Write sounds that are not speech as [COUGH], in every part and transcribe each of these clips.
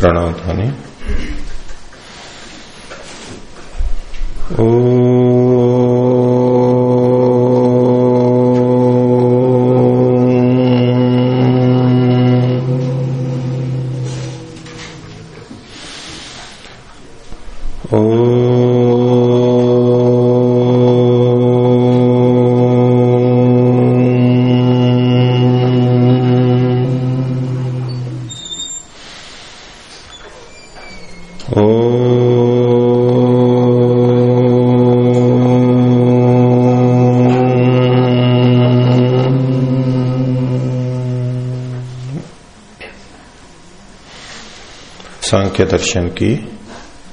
प्रणव ध्वनि। ओ सांख्य दर्शन की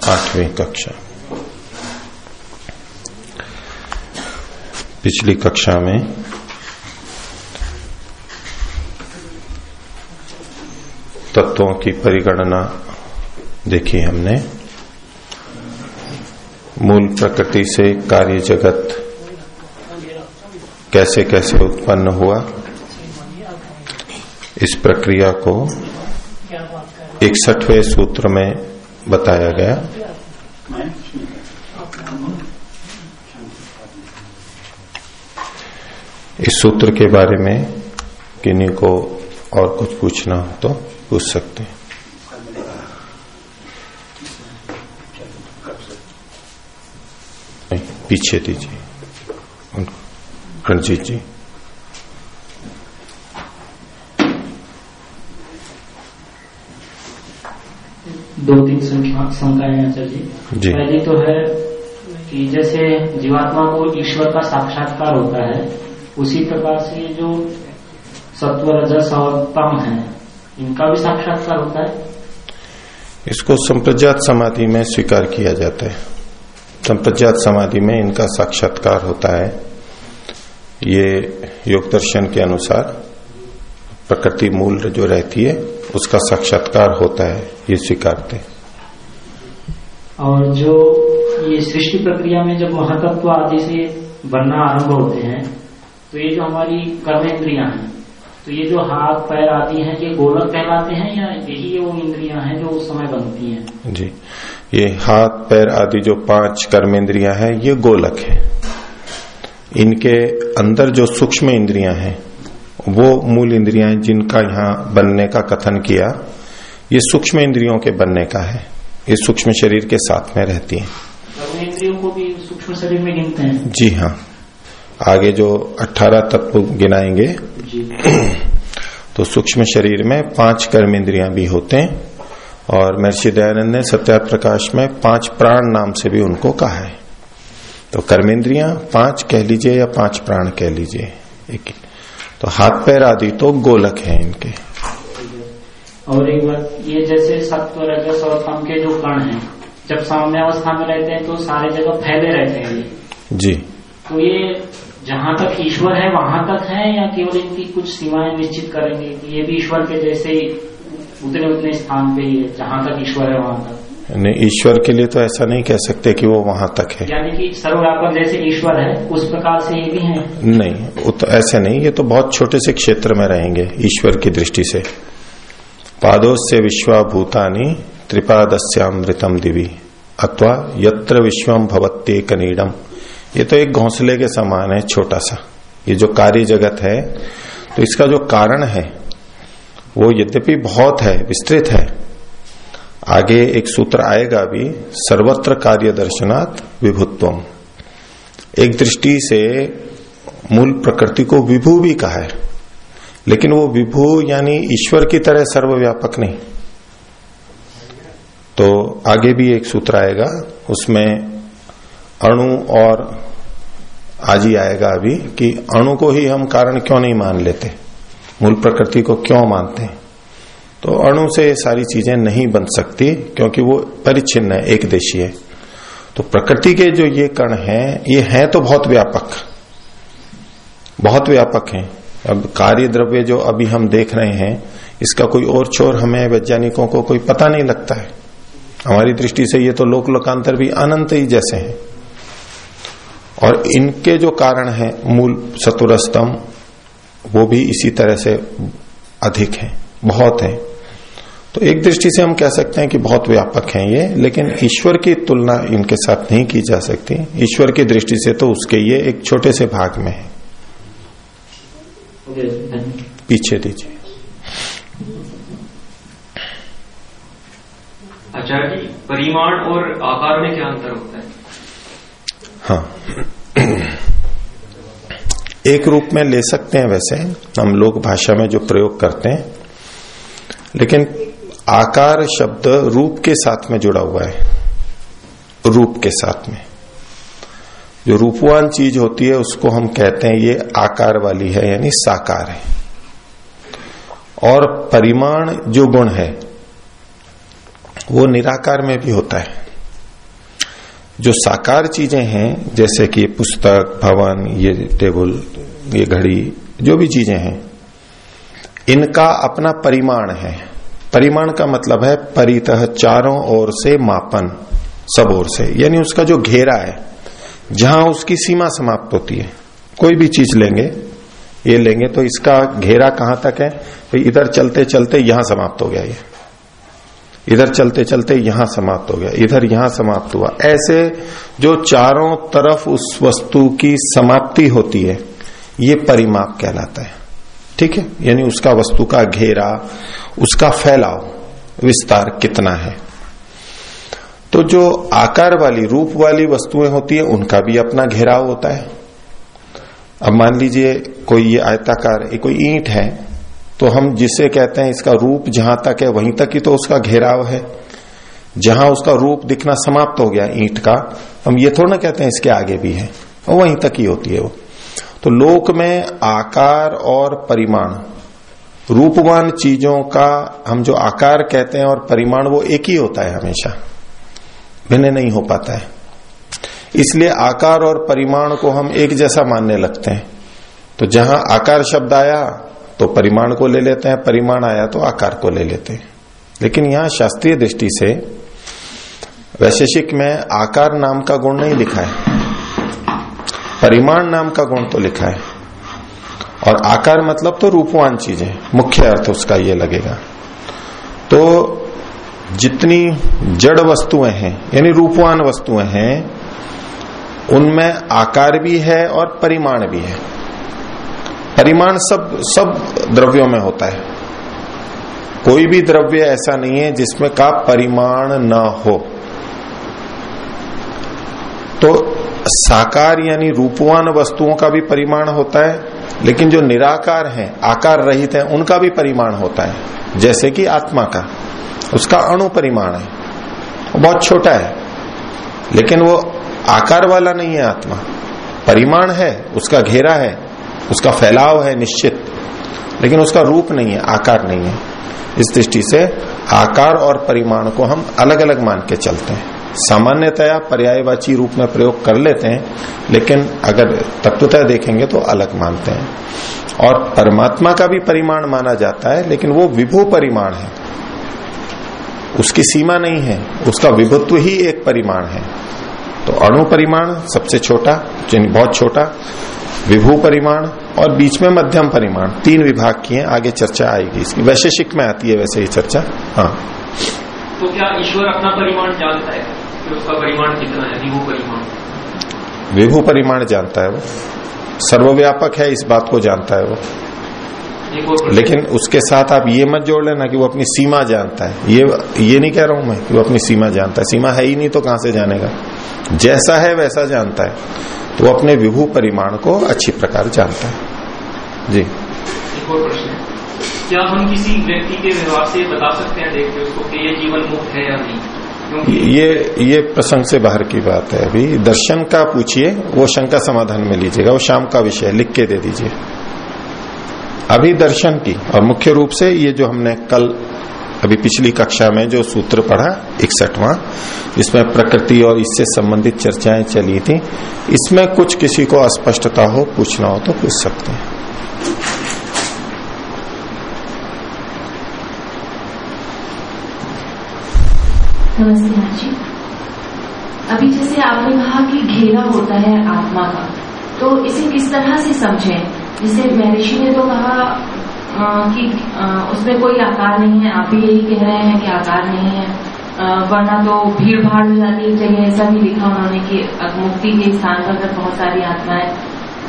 आठवीं कक्षा। पिछली कक्षा में तत्वों की परिगणना देखी हमने। मूल प्रकृति से कार्य जगत कैसे कैसे उत्पन्न हुआ, इस प्रक्रिया को इकसठवें सूत्र में बताया गया। इस सूत्र के बारे में किन्हीं को और कुछ पूछना हो तो पूछ सकते हैं। पीछे दीजिए। रणजीत जी दो तीन आचार्य जी। पहली तो है कि जैसे जीवात्मा को ईश्वर का साक्षात्कार होता है उसी प्रकार से जो सत्व रजस और तम है इनका भी साक्षात्कार होता है इसको संप्रजात समाधि में स्वीकार किया जाता है संप्रजात समाधि में इनका साक्षात्कार होता है ये योग दर्शन के अनुसार प्रकृति मूल जो रहती है उसका साक्षात्कार होता है ये स्वीकारते हैं जो ये सृष्टि प्रक्रिया में जब महातत्व आदि से बनना आरंभ होते हैं तो ये जो हमारी कर्मेंद्रियाँ हैं तो ये जो हाथ पैर आदि हैं, ये गोलक कहलाते हैं या यही वो इंद्रिया हैं जो उस समय बनती हैं? जी, ये हाथ पैर आदि जो पाँच कर्मेंद्रियाँ हैं, ये गोलक है। इनके अंदर जो सूक्ष्म इंद्रिया हैं, वो मूल इंद्रियाँ जिनका यहाँ बनने का कथन किया, ये सूक्ष्म इंद्रियों के बनने का है। ये सूक्ष्म शरीर के साथ में रहती है। को भी सूक्ष्म शरीर में गिनते हैं। जी हाँ। आगे जो 18 तत्व गिनाएँगे जी। तो सूक्ष्म शरीर में पाँच कर्मेंद्रियाँ भी होते हैं और महर्षि दयानंद ने सत्यात प्रकाश में पाँच प्राण नाम से भी उनको कहा है। तो कर्मेंद्रियाँ पाँच कह लीजिए या पाँच प्राण कह लीजिए? एक तो हाथ पैर आदि तो गोलक है इनके। और एक बात ये जैसे सत्व रजस और तम के जो कण हैं जब सामान्य अवस्था में रहते हैं तो सारे जगह फैले रहते हैं ये। जी। तो ये जहाँ तक ईश्वर है वहाँ तक है या केवल इनकी कुछ सीमाएँ निश्चित करेंगे कि ये भी ईश्वर के जैसे ही उतने उतने स्थान पे ही है जहाँ तक ईश्वर है वहाँ तक? नहीं ईश्वर के लिए तो ऐसा नहीं कह सकते कि वो वहाँ तक है। यानी कि सर्वव्यापक जैसे ईश्वर है उस प्रकार से ये भी है? नहीं वो तो ऐसे नहीं ये तो बहुत छोटे से क्षेत्र में रहेंगे ईश्वर की दृष्टि से। पादोस्य विश्वा भूतानी त्रिपादस्यामृतम दिवी। अथवा यत्र विश्वम भवत्ते कनीडम ये तो एक घोंसले के समान है, छोटा सा। ये जो कार्य जगत है तो इसका जो कारण है, वो यद्यपि बहुत है, विस्तृत है। आगे एक सूत्र आएगा भी, सर्वत्र कार्य दर्शनात् विभुत्वम। एक दृष्टि से मूल प्रकृति को विभू भी कहा है। लेकिन वो विभू यानी ईश्वर की तरह सर्वव्यापक नहीं। तो आगे भी एक सूत्र आएगा, उसमें अणु और आज ही आएगा अभी कि अणु को ही हम कारण क्यों नहीं मान लेते? मूल प्रकृति को क्यों मानते हैं? तो अणु से ये सारी चीज़ें नहीं बन सकती क्योंकि वो परिच्छिन्न है, एक देशी है। तो प्रकृति के जो ये कण हैं, ये हैं तो बहुत व्यापक। बहुत व्यापक हैं। अब कार्य द्रव्य जो अभी हम देख रहे हैं, इसका कोई और छोर हमें वैज्ञानिकों को कोई पता नहीं लगता है। हमारी दृष्टि से ये तो लोक लोकांतर भी अनंत ही जैसे हैं। और इनके जो कारण है, मूल सतुरस्तम वो भी इसी तरह से अधिक है, बहुत है। तो एक दृष्टि से हम कह सकते हैं कि बहुत व्यापक हैं ये, लेकिन ईश्वर की तुलना इनके साथ नहीं की जा सकती। ईश्वर की दृष्टि से तो उसके ये एक छोटे से भाग में है। पीछे दीजिए। आचार्य जी परिमाण और आकार में क्या अंतर होता है? हाँ। एक रूप में ले सकते हैं वैसे हम लोग भाषा में जो प्रयोग करते हैं लेकिन आकार शब्द रूप के साथ में जुड़ा हुआ है। रूप के साथ में। जो रूपवान चीज़ होती है, उसको हम कहते हैं ये आकार वाली है, यानी साकार है। और परिमाण जो गुण है, वो निराकार में भी होता है। जो साकार चीज़ें हैं, जैसे कि पुस्तक, भवन, ये टेबल, ये घड़ी, जो भी चीज़ें हैं, इनका अपना परिमाण है। परिमाण का मतलब है परितः चारों ओर से मापन, सब ओर से। यानी उसका जो घेरा है जहाँ उसकी सीमा समाप्त होती है। कोई भी चीज़ लेंगे, ये लेंगे तो इसका घेरा कहाँ तक है? तो इधर चलते चलते यहाँ समाप्त हो गया ये। इधर चलते चलते यहाँ समाप्त हो गया। इधर यहाँ समाप्त हुआ। ऐसे जो चारों तरफ़ उस वस्तु की समाप्ति होती है, ये परिमाप कहलाता है। ठीक है? यानी उसका वस्तु का घेरा, उसका फैलाव, विस्तार कितना है? तो जो आकार वाली, रूप वाली वस्तुएँ होती है, उनका भी अपना घेराव होता है। अब मान लीजिए, कोई ये आयताकार, कोई ईंट है तो हम जिसे कहते हैं इसका रूप जहाँ तक है, वहीं तक ही तो उसका घेराव है। जहाँ उसका रूप दिखना समाप्त हो गया ईंट का, हम ये थोड़ा ना कहते हैं इसके आगे भी है वहीं तक ही होती है वो। तो लोक में आकार और परिमाण, रूपवान चीज़ों का हम जो आकार कहते हैं और परिमाण, वो एक ही होता है हमेशा। भिन्न नहीं हो पाता है। इसलिए आकार और परिमाण को हम एक जैसा मानने लगते हैं। तो जहाँ आकार शब्द आया तो परिमाण को ले लेते हैं, परिमाण आया तो आकार को ले लेते हैं। लेकिन यहाँ शास्त्रीय दृष्टि से वैशेषिक में आकार नाम का गुण नहीं लिखा है। परिमाण नाम का गुण तो लिखा है। और आकार मतलब तो रूपवान चीज़ें मुख्य अर्थ उसका ये लगेगा। तो जितनी जड़ वस्तुएँ हैं, यानी रूपवान वस्तुएँ हैं, उनमें आकार भी है और परिमाण भी है। परिमाण सब सब द्रव्यों में होता है। कोई भी द्रव्य ऐसा नहीं है जिसमें का परिमाण न हो। तो साकार यानी रूपवान वस्तुओं का भी परिमाण होता है, लेकिन जो निराकार हैं, आकार रहित है, उनका भी परिमाण होता है, जैसे कि आत्मा का। उसका अणु परिमाण है। वो बहुत छोटा है। लेकिन वो आकार वाला नहीं है आत्मा। परिमाण है, उसका घेरा है, उसका फैलाव है निश्चित। लेकिन उसका रूप नहीं है, आकार नहीं है। इस दृष्टि से आकार और परिमाण को हम अलग अलग मान के चलते हैं। सामान्यतया पर्यायवाची रूप में प्रयोग कर लेते हैं, लेकिन अगर तत्वतः देखेंगे तो अलग मानते हैं। और परमात्मा का भी परिमाण माना जाता है, लेकिन वो विभू परिमाण है। उसकी सीमा नहीं है उसका विभुत्व ही एक परिमाण है। तो अणु परिमाण सबसे छोटा बहुत छोटा विभू परिमाण और बीच में मध्यम परिमाण तीन विभाग की है आगे चर्चा आएगी। इसकी वैशेषिक में आती है वैसे ही चर्चा। हाँ। तो क्या ईश्वर अपना परिमाण जानता है? कि उसका परिमाण कितना है? विभू परिमाण। विभू परिमाण जानता है वो। सर्वव्यापक है इस बात को जानता है वो। लेकिन उसके साथ आप ये मत जोड़ लेना कि वो अपनी सीमा जानता है। ये ये नहीं कह रहा हूँ मैं कि वो अपनी सीमा जानता है। सीमा है ही नहीं तो कहाँ से जानेगा? जैसा है वैसा जानता है। तो अपने विभू परिमाण को अच्छी प्रकार जानता है। जी। एक और प्रश्न क्या हम किसी व्यक्ति के व्यवहार से बता सकते हैं देखते उसको कि ये जीवन मुक्त है या नहीं? ये ये प्रसंग से बाहर की बात है अभी। दर्शन का पूछिए वो शंका समाधान में लीजिएगा वो शाम का विषय लिख के दे दीजिए। अभी दर्शन की, और मुख्य रूप से ये जो हमने कल अभी पिछली कक्षा में जो सूत्र पढ़ा, इकसठवा जिसमें प्रकृति और इससे संबंधित चर्चाएँ चली थी। इसमें कुछ किसी को अस्पष्टता हो, पूछना हो तो पूछ सकते हैं। अभी जैसे आपने कहा कि घेरा होता है आत्मा का तो इसे किस तरह से समझें? जैसे महर्षि ने तो कहा अ, कि अ, उसमें कोई आकार नहीं है। आप भी यही कह रहे हैं कि आकार नहीं है। वरना तो भीड़ भाड़ हो जाती है। जगह ऐसा भी लिखा उन्होंने कि मुक्ति के स्थान पर अगर बहुत सारी आत्माएँ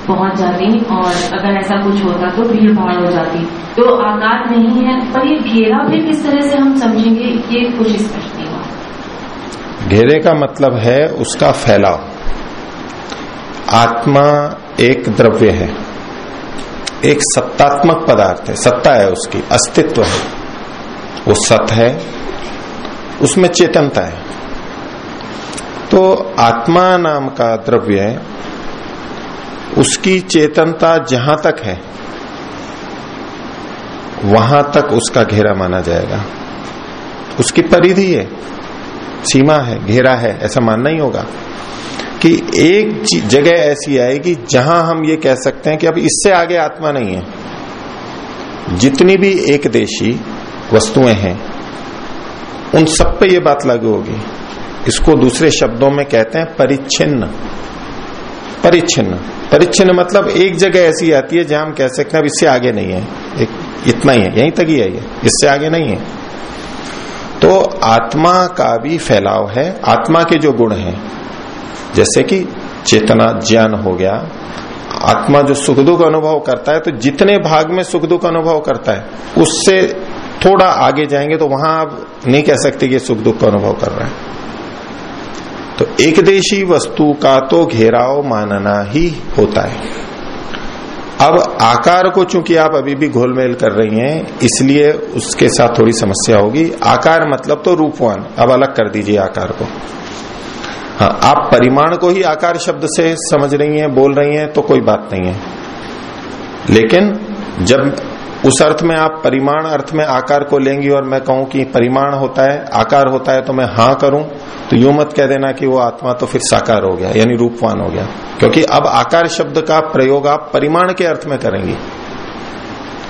पहुँच जाती और अगर ऐसा कुछ होता तो भीड़ भाड़ हो जाती। तो आकार नहीं है पर ये घेरा भी किस तरह से हम समझेंगे ये कुछ स्पष्ट नहीं हुआ घेरे का मतलब है उसका फैलाव। आत्मा एक द्रव्य है। एक सत्तात्मक पदार्थ है, सत्ता है उसकी, अस्तित्व है। वो सत है, उसमें चेतनता है। तो आत्मा नाम का द्रव्य है, उसकी चेतनता जहाँ तक है, वहाँ तक उसका घेरा माना जाएगा। उसकी परिधि है, सीमा है, घेरा है, ऐसा मानना ही होगा। कि एक जगह ऐसी आएगी जहाँ हम ये कह सकते हैं कि अब इससे आगे आत्मा नहीं है। जितनी भी एक देशी वस्तुएँ हैं, उन सब पे ये बात लागू होगी। इसको दूसरे शब्दों में कहते हैं परिच्छिन्न। परिच्छिन्न। परिच्छिन्न मतलब एक जगह ऐसी आती है जहाँ हम कह सकते हैं अब इससे आगे नहीं है। एक, इतना ही है, यहीं तक ही है ये। इससे आगे नहीं है। तो आत्मा का भी फैलाव है। आत्मा के जो गुण हैं जैसे कि चेतना, ज्ञान हो गया। आत्मा जो सुख दुख अनुभव करता है तो जितने भाग में सुख दुख अनुभव करता है, उससे थोड़ा आगे जाएँगे तो वहाँ आप नहीं कह सकते कि सुख दुख का अनुभव कर रहा है। तो एक देशी वस्तु का तो घेराव मानना ही होता है। अब आकार को चूँकि आप अभी भी घोलमेल कर रही हैं, इसलिए उसके साथ थोड़ी समस्या होगी। आकार मतलब तो रूपवान। अब अलग कर दीजिए आकार को। हाँ आप परिमाण को ही आकार शब्द से समझ रही हैं, बोल रही हैं तो कोई बात नहीं है। लेकिन जब उस अर्थ में आप परिमाण अर्थ में आकार को लेंगी और मैं कहूँ कि परिमाण होता है, आकार होता है तो मैं हाँ करूँ तो यूँ मत कह देना कि वो आत्मा तो फिर साकार हो गया, यानी रूपवान हो गया। क्योंकि अब आकार शब्द का प्रयोग आप परिमाण के अर्थ में करेंगी।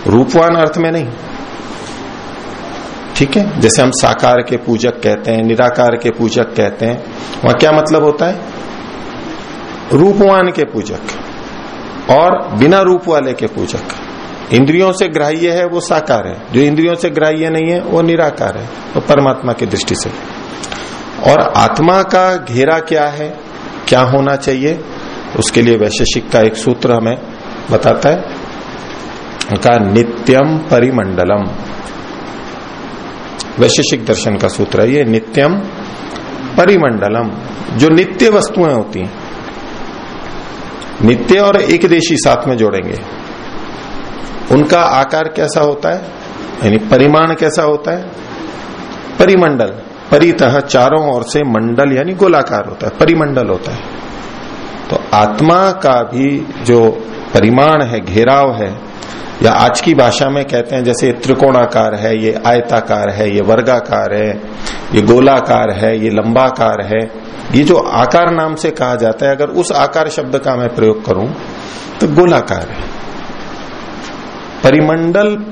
रूपवान अर्थ में नहीं। ठीक है? जैसे हम साकार के पूजक कहते हैं, निराकार के पूजक कहते हैं, वहाँ क्या मतलब होता है? रूपवान के पूजक और बिना रूप वाले के पूजक। इंद्रियों से ग्राह्य है, वो साकार है। जो इंद्रियों से ग्राह्य नहीं है, वो निराकार है तो परमात्मा की दृष्टि से। और आत्मा का घेरा क्या है? क्या होना चाहिए? उसके लिए वैशेषिक का एक सूत्र हमें बताता है। का नित्यम परिमंडलम। वैशेषिक दर्शन का सूत्र है ये, नित्यम परिमंडलम। जो नित्य वस्तुएँ होती हैं, नित्य और एक देशी साथ में जोड़ेंगे। उनका आकार कैसा होता है? यानी परिमाण कैसा होता है? परिमंडल, परितः चारों ओर से मंडल, यानी गोलाकार होता है, परिमंडल होता है। तो आत्मा का भी जो परिमाण है, घेराव है या आज की भाषा में कहते हैं, जैसे त्रिकोणाकार है, ये आयताकार है, ये वर्गाकार है, ये गोलाकार है, ये लंबाकार है, ये जो आकार नाम से कहा जाता है, अगर उस आकार शब्द का मैं प्रयोग करूँ तो गोलाकार है। परिमंडल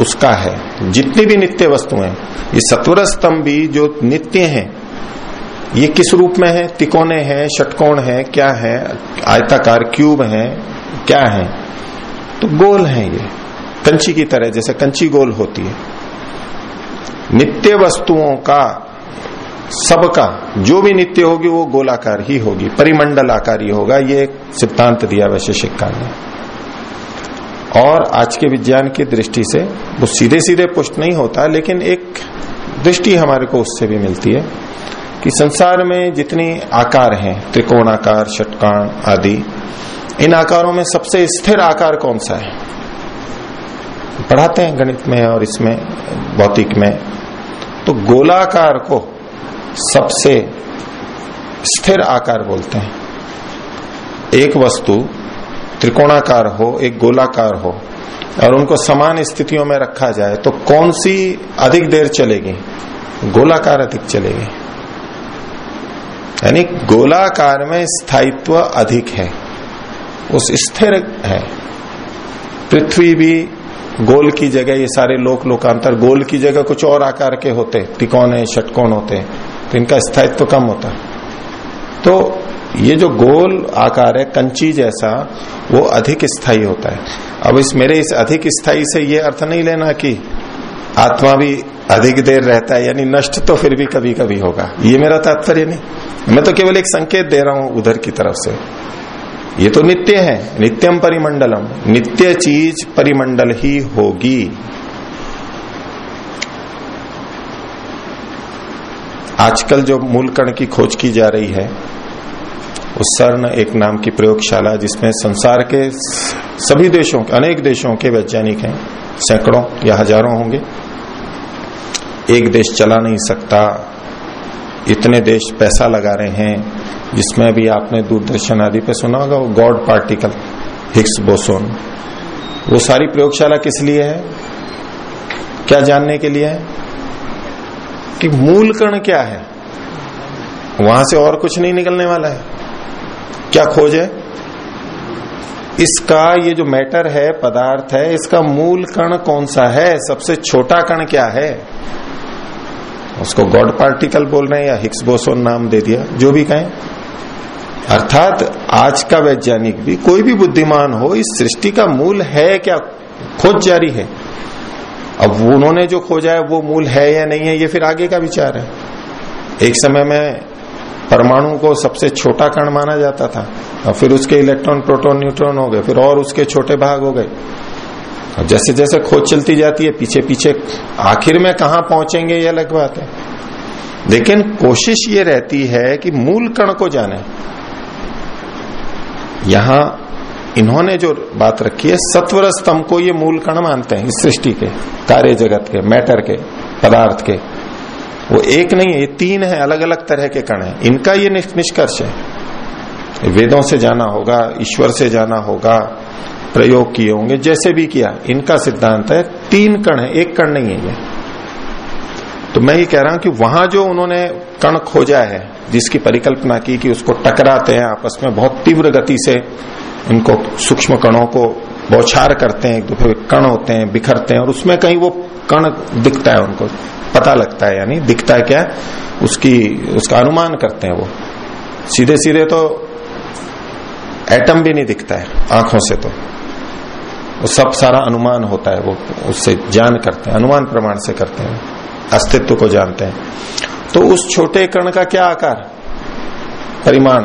उसका है। जितनी भी नित्य वस्तुएँ ये सत्वर स्तंभ भी जो नित्य हैं, ये किस रूप में है? तिकोने हैं, षटकोण है, क्या है? आयताकार क्यूब है, क्या है? तो गोल है ये। कंची की तरह, जैसे कंची गोल होती है। नित्य वस्तुओं का, सबका, जो भी नित्य होगी, वो गोलाकार ही होगी। परिमंडल आकार ही होगा, ये सिद्धांत दिया वैशेषिक ने और आज के विज्ञान की दृष्टि से, वो सीधे सीधे पुष्ट नहीं होता, लेकिन एक दृष्टि हमारे को उससे भी मिलती है कि संसार में जितनी आकार हैं, त्रिकोणाकार षटकाण आदि इन आकारों में सबसे स्थिर आकार कौन सा है? पढ़ाते हैं गणित में और इसमें, भौतिक में। तो गोलाकार को सबसे स्थिर आकार बोलते हैं। एक वस्तु त्रिकोणाकार हो, एक गोलाकार हो, और उनको समान स्थितियों में रखा जाए तो कौन सी अधिक देर चलेगी? गोलाकार अधिक चलेगी। यानी गोलाकार में स्थायित्व अधिक है। उस स्थिर है। पृथ्वी भी गोल की जगह, ये सारे लोक लोकांतर गोल की जगह कुछ और आकार के होते त्रिकोण षटकोण होते तो इनका स्थायित्व तो कम होता तो ये जो गोल आकार है, कंची जैसा, वो अधिक स्थायी होता है। अब इस मेरे इस अधिक स्थायी से ये अर्थ नहीं लेना कि आत्मा भी अधिक देर रहता है, यानी नष्ट तो फिर भी कभी कभी होगा। ये मेरा तात्पर्य नहीं। मैं तो केवल एक संकेत दे रहा हूँ उधर की तरफ़ से। ये तो नित्य है नित्यम परिमंडलम, नित्य चीज़ परिमंडल ही होगी। आजकल जो मूल कण की खोज की जा रही है, उस सर्न एक नाम की प्रयोगशाला जिसमें संसार के सभी देशों के, अनेक देशों के वैज्ञानिक हैं, सैकड़ों या हज़ारों होंगे, एक देश चला नहीं सकता। इतने देश पैसा लगा रहे हैं, जिसमें अभी आपने दूरदर्शन आदि पे सुना होगा, वो गॉड पार्टिकल, हिक्स बोसोन। वो सारी प्रयोगशाला किस लिए है? क्या जानने के लिए है? कि मूल कण क्या है? वहाँ से और कुछ नहीं निकलने वाला है। क्या खोज है? इसका ये जो मैटर है, पदार्थ है, इसका मूल कण कौन सा है? सबसे छोटा कण क्या है? उसको गॉड पार्टिकल बोल रहे हैं या हिक्स बोसोन नाम दे दिया, जो भी कहें। अर्थात आज का वैज्ञानिक भी, कोई भी बुद्धिमान हो, इस सृष्टि का मूल है क्या? खोज जारी है। अब उन्होंने जो खोजा है, वो मूल है या नहीं है, ये फिर आगे का विचार है। एक समय में परमाणु को सबसे छोटा कण माना जाता था, और फिर उसके इलेक्ट्रॉन, प्रोटॉन, न्यूट्रॉन हो गए, फिर और उसके छोटे भाग हो गए। और जैसे जैसे खोज चलती जाती है, पीछे पीछे, आखिर में कहा पहुँचेंगे ये अलग बात है। लेकिन कोशिश ये रहती है कि मूल कण को जाने। यहाँ इन्होंने जो बात रखी है, सत्वर स्तंभ को ये मूल कण मानते हैं, इस सृष्टि के, कार्य जगत के, मैटर के, पदार्थ के। वो एक नहीं है, ये तीन है अलग अलग तरह के कण है। इनका ये निष्कर्ष है। वेदों से जाना होगा, ईश्वर से जाना होगा, प्रयोग किए होंगे, जैसे भी किया। इनका सिद्धांत है, तीन कण है, एक कण नहीं है ये। तो मैं ये कह रहा हूँ कि वहाँ जो उन्होंने कण खोजा है, जिसकी परिकल्पना की कि उसको टकराते हैं आपस में, बहुत तीव्र गति से इनको सूक्ष्म कणों को बौछार करते हैं, एक दूसरे कण होते हैं, बिखरते हैं, और उसमें कहीं वो कण दिखता है उनको, पता लगता है, यानी दिखता है क्या? उसकी, उसका अनुमान करते हैं वो। सीधे सीधे तो एटम भी नहीं दिखता है, आँखों से तो। वो सब सारा अनुमान होता है, वो उससे जान करते हैं, अनुमान प्रमाण से करते हैं, अस्तित्व को जानते हैं। तो उस छोटे कण का क्या आकार? परिमाण?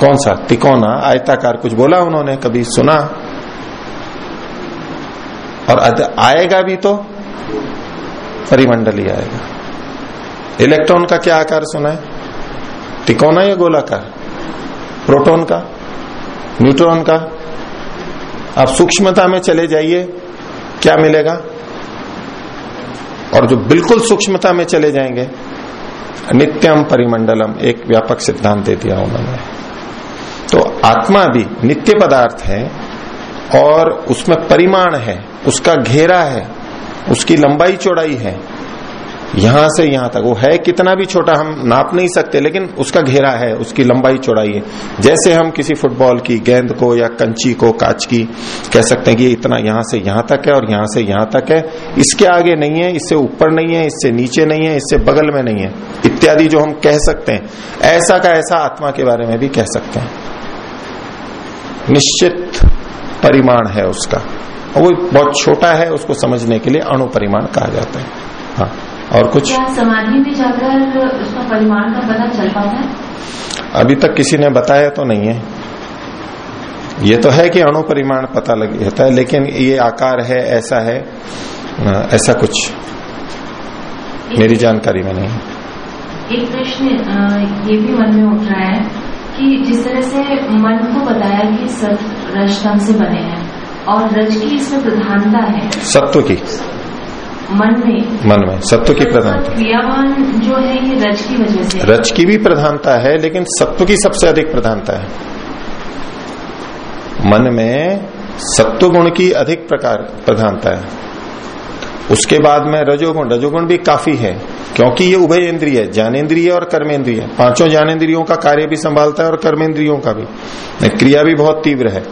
कौन सा? तिकोना आयताकार? कुछ बोला उन्होंने, कभी सुना? और आएगा भी तो परिमंडल आएगा। इलेक्ट्रॉन का क्या आकार सुना है? तिकोना या गोलाकार? प्रोटॉन का? न्यूट्रॉन का। आप सूक्ष्मता में चले जाइए, क्या मिलेगा? और जो बिल्कुल सूक्ष्मता में चले जाएँगे, नित्यम परिमंडलम, एक व्यापक सिद्धांत दे दिया उन्होंने। तो आत्मा भी नित्य पदार्थ है, और उसमें परिमाण है, उसका घेरा है, उसकी लंबाई चौड़ाई है यहाँ से यहाँ तक। वो है कितना भी छोटा हम नाप नहीं सकते, लेकिन उसका घेरा है, उसकी लंबाई चौड़ाई है। जैसे हम किसी फुटबॉल की गेंद को या कंची को, कांच की, कह सकते हैं कि इतना यहाँ से यहाँ तक है और यहाँ से यहाँ तक है। इसके आगे नहीं है, इससे ऊपर नहीं है, इससे नीचे नहीं है, इससे बगल में नहीं है। इत्यादि जो हम कह सकते हैं। ऐसा का ऐसा आत्मा के बारे में भी कह सकते हैं। निश्चित परिमाण है उसका। वो बहुत छोटा है, उसको समझने के लिए अणु परिमाण कहा जाता है। हाँ। और कुछ समाधि में जाकर उसका परिमाण का पता चल पाता है? अभी तक किसी ने बताया तो नहीं है। ये तो है कि अणु परिमाण पता लग जाता है लेकिन ये आकार है ऐसा है ऐसा कुछ मेरी जानकारी में नहीं एक प्रश्न ये भी मन में उठ रहा है कि जिस तरह से मन को बताया कि सत्य रजतम से बने हैं और रज की इसमें प्रधानता है। सत्व की। मन में। मन में सत्व की प्रधानता। क्रियावान जो है ये रज की वजह से रज की भी प्रधानता है लेकिन सत्व की सबसे अधिक प्रधानता है। मन में सत्व गुण की अधिक प्रकार प्रधानता है। उसके बाद में रजोगुण रजोगुण भी काफ़ी है क्योंकि ये उभय इंद्रिय है ज्ञानेन्द्रिय और कर्मेंद्रिय। पाँचों ज्ञानेन्द्रियों का कार्य भी संभालता है और कर्मेंद्रियों का भी। क्रिया भी बहुत तीव्र है।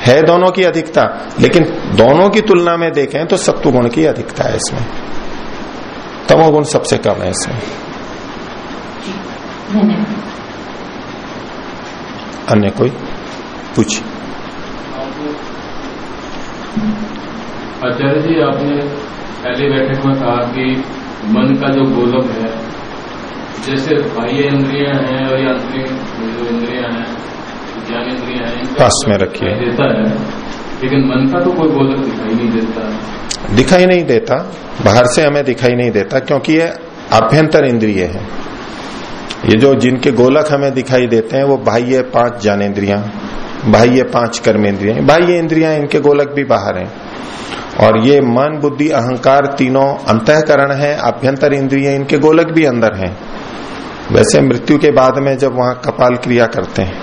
है दोनों की अधिकता लेकिन दोनों की तुलना में देखें तो सत्व गुण की अधिकता है इसमें। तमोगुण सबसे कम है इसमें। अन्य कोई? पूछ आचार्य जी आपने पहले बैठक में कहा कि मन का जो गोलक है जैसे बाह्य इंद्रिया हैं और आंतरिक जो इंद्रिया हैं ज्ञान इंद्रिया हैं पास में रखिए। देता है लेकिन मन का तो कोई गोलक दिखाई नहीं देता। दिखाई नहीं देता। बाहर से हमें दिखाई नहीं देता क्योंकि ये आभ्यंतर इंद्रिय है। ये जो जिनके गोलक हमें दिखाई देते हैं वो बाह्य पाँच ज्ञानेन्द्रिया बाह्य पाँच कर्मेंद्रिया बाह्य इंद्रिया इनके गोलक भी बाहर हैं। और ये मन, बुद्धि, अहंकार तीनों अंतकरण है, अभ्यंतर इंद्रिय इनके गोलक भी अंदर हैं। वैसे मृत्यु के बाद में जब वहाँ कपाल क्रिया करते हैं।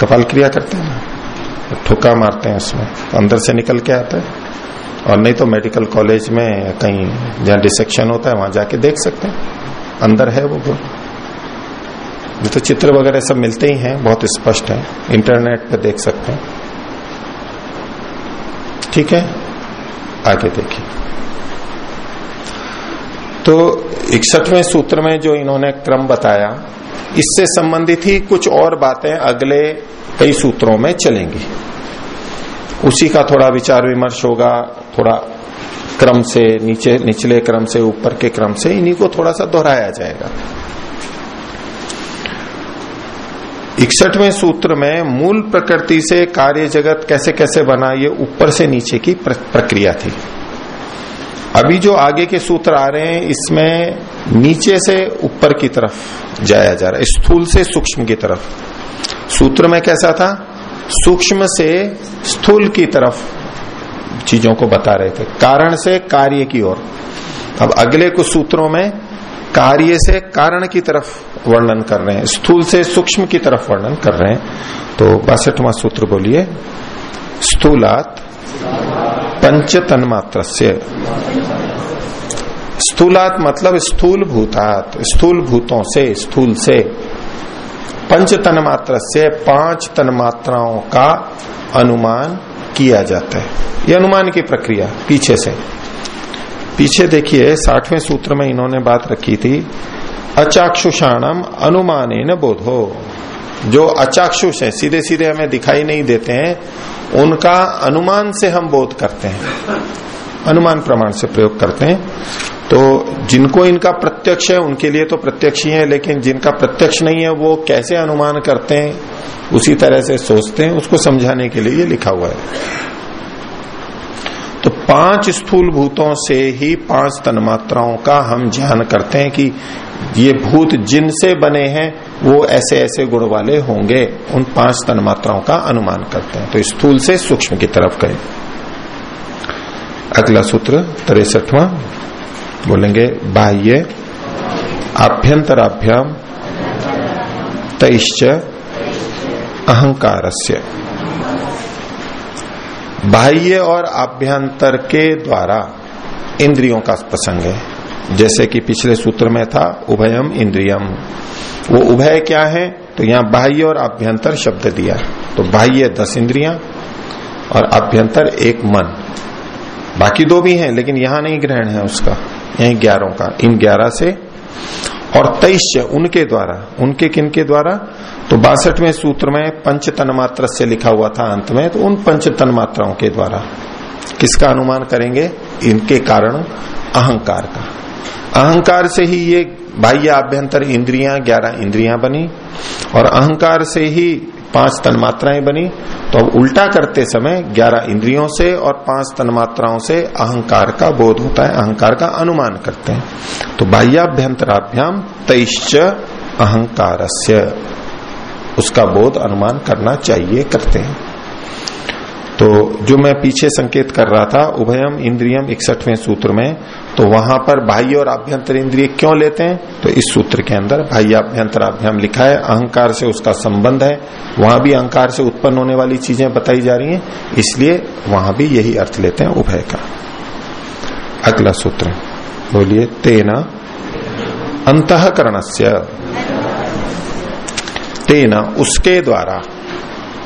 कपाल क्रिया करते हैं ना? ठुका मारते हैं उसमें तो अंदर से निकल के आता है। और नहीं तो मेडिकल कॉलेज में कहीं जहाँ डिसेक्शन होता है, वहाँ जाके देख सकते हैं। अंदर है वो ये तो चित्र वगैरह सब मिलते ही हैं, बहुत स्पष्ट है। इंटरनेट पे देख सकते हैं। ठीक है? आगे देखिए। तो इकसठवें सूत्र में जो इन्होंने क्रम बताया, इससे संबंधित ही कुछ और बातें अगले कई सूत्रों में चलेंगी। उसी का थोड़ा विचार विमर्श होगा, थोड़ा क्रम से, नीचे, निचले क्रम से, ऊपर के क्रम से, इन्हीं को थोड़ा सा दोहराया जाएगा। इकसठवें सूत्र में मूल प्रकृति से कार्य जगत कैसे कैसे बना, ये ऊपर से नीचे की प्रक्रिया थी। अभी जो आगे के सूत्र आ रहे हैं, इसमें नीचे से ऊपर की तरफ़ जाया जा रहा है, स्थूल से सूक्ष्म की तरफ़। सूत्र में कैसा था? सूक्ष्म से स्थूल की तरफ़ चीज़ों को बता रहे थे, कारण से कार्य की ओर। अब अगले कुछ सूत्रों में कार्य से कारण की तरफ़ वर्णन कर रहे हैं, स्थूल से सूक्ष्म की तरफ़ वर्णन कर रहे हैं। तो बासठवा सूत्र बोलिए, स्थूलात पंच तन्मात्र से स्थूलात मतलब स्थूल भूतात स्थूल भूतों से, स्थूल से। पंच तन्मात्र से पाँच तन्मात्राओं का अनुमान किया जाता है। ये अनुमान की प्रक्रिया पीछे से। पीछे देखिए, साठवें सूत्र में इन्होंने बात रखी थी, अचाक्षुषाणम अनुमान बोधो। जो अचाक्षुष है सीधे सीधे हमें दिखाई नहीं देते हैं, उनका अनुमान से हम बोध करते हैं, अनुमान प्रमाण से प्रयोग करते हैं। तो जिनको इनका प्रत्यक्ष है, उनके लिए तो प्रत्यक्ष ही है, लेकिन जिनका प्रत्यक्ष नहीं है, वो कैसे अनुमान करते हैं, उसी तरह से सोचते हैं, उसको समझाने के लिए ये लिखा हुआ है। तो पाँच स्थूल भूतों से ही पाँच तन्मात्राओं का हम ध्यान करते हैं कि ये भूत जिनसे बने हैं, वो ऐसे ऐसे गुण वाले होंगे। उन पाँच तन्मात्राओं का अनुमान करते हैं। तो स्थूल से सूक्ष्म की तरफ़ गए। अगला सूत्र, तिरसठवा। बोलेंगे, बाह्य आभ्यंतराभ्याम तैश्च अहंकारस्य। बाह्य और आभ्यंतर के द्वारा इंद्रियों का प्रसंग है। जैसे कि पिछले सूत्र में था, उभयम इंद्रियम। वो उभय क्या है? तो यहाँ बाह्य और आभ्यंतर शब्द दिया। तो बाह्य दस इंद्रिया और आभ्यंतर एक मन। बाकी दो भी हैं, लेकिन यहाँ नहीं ग्रहण है उसका। यही ग्यारह का। इन ग्यारह से और तैश्य उनके द्वारा। उनके किन के द्वारा? तो बासठवें सूत्र में पंच तन्मात्र से लिखा हुआ था अंत में तो उन पंच तन्मात्राओं के द्वारा किसका अनुमान करेंगे? इनके कारण अहंकार का। अहंकार से ही ये बाह्य आभ्यंतर इंद्रियाँ, ग्यारह इंद्रियाँ बनी, और अहंकार से ही पाँच तन्मात्राएँ बनी। तो अब उल्टा करते समय ग्यारह इंद्रियों से और पाँच तन्मात्राओं से अहंकार का बोध होता है, अहंकार का अनुमान करते हैं। तो बाह्याभ्यंतराभ्याम तैश्च अहंकार उसका बोध अनुमान करना चाहिए, करते हैं। तो जो मैं पीछे संकेत कर रहा था, उभयम इंद्रियम इकसठवें सूत्र में तो वहाँ पर बाह्य और आभ्यंतर इंद्रिय क्यों लेते हैं? तो इस सूत्र के अंदर बाह्य, आभ्यंतर अभ्याम लिखा है, अहंकार से उसका संबंध है। वहाँ भी अहंकार से उत्पन्न होने वाली चीज़ें बताई जा रही हैं, इसलिए वहाँ भी यही अर्थ लेते हैं उभय का। अगला सूत्र, बोलिए, तेना अंतकरण से तेना उसके द्वारा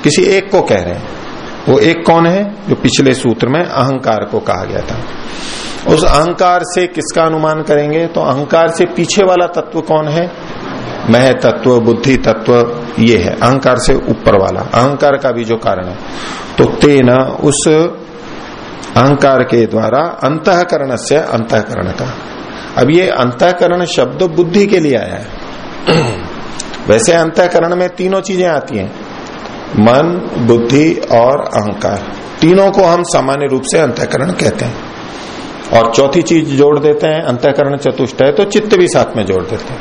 किसी एक को कह रहे हैं। वो एक कौन है? जो पिछले सूत्र में अहंकार को कहा गया था। उस अहंकार से किसका अनुमान करेंगे? तो अहंकार से पीछे वाला तत्व कौन है? मह तत्व, बुद्धि तत्व, ये है। अहंकार से ऊपर वाला। अहंकार का भी जो कारण है। तो तेना उस अहंकार के द्वारा अंतकरण से अंतकरण का। अब ये अंतकरण शब्द बुद्धि के लिए आया है। वैसे अंतकरण में तीनों चीज़ें आती हैं। मन, बुद्धि और अहंकार। तीनों को हम सामान्य रूप से अंतकरण कहते हैं। और चौथी चीज़ जोड़ देते हैं, अंतकरण चतुष्ट है तो चित्त भी साथ में जोड़ देते हैं।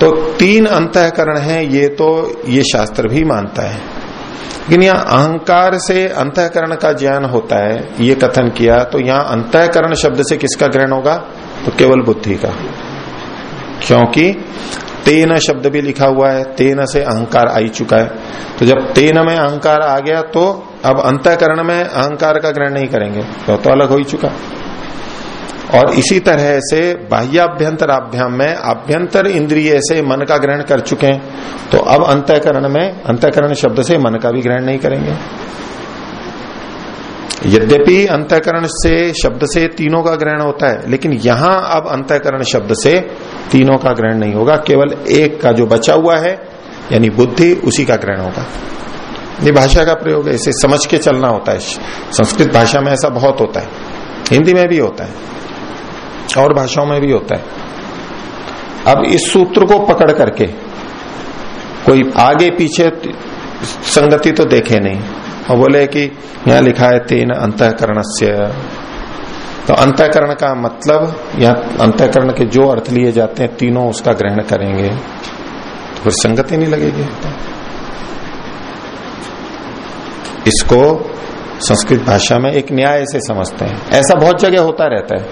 तो तीन अंतकरण है, ये तो ये शास्त्र भी मानता है। लेकिन यहाँ अहंकार से अंतकरण का ज्ञान होता है, ये कथन किया तो यहाँ अंतकरण शब्द से किसका ग्रहण होगा? तो केवल बुद्धि का। क्योंकि तेन शब्द भी लिखा हुआ है तेन से अहंकार आई चुका है। तो जब तेन में अहंकार आ गया तो अब अंतकरण में अहंकार का ग्रहण नहीं करेंगे। तो, तो अलग हो ही चुका। और इसी तरह से बाह्याभ्यंतर आभ्याम में आभ्यंतर इंद्रिय से मन का ग्रहण कर चुके हैं। तो अब अंतकरण में अंतकरण शब्द से मन का भी ग्रहण नहीं करेंगे। यद्यपि अंतकरण से, शब्द से तीनों का ग्रहण होता है, लेकिन यहाँ अब अंतकरण शब्द से तीनों का ग्रहण नहीं होगा, केवल एक का जो बचा हुआ है, यानी बुद्धि, उसी का ग्रहण होगा। ये भाषा का प्रयोग है, इसे समझ के चलना होता है। संस्कृत भाषा में ऐसा बहुत होता है, हिंदी में भी होता है, और भाषाओं में भी होता है। अब इस सूत्र को पकड़ करके, कोई आगे पीछे संगति तो देखे नहीं। और बोले कि यहाँ लिखा है तीन अंतकरण से तो अंतकरण का मतलब यहाँ अंतकरण के जो अर्थ लिए जाते हैं, तीनों उसका ग्रहण करेंगे। तो फिर संगति नहीं लगेगी। इसको संस्कृत भाषा में एक न्याय से समझते हैं। ऐसा बहुत जगह होता रहता है।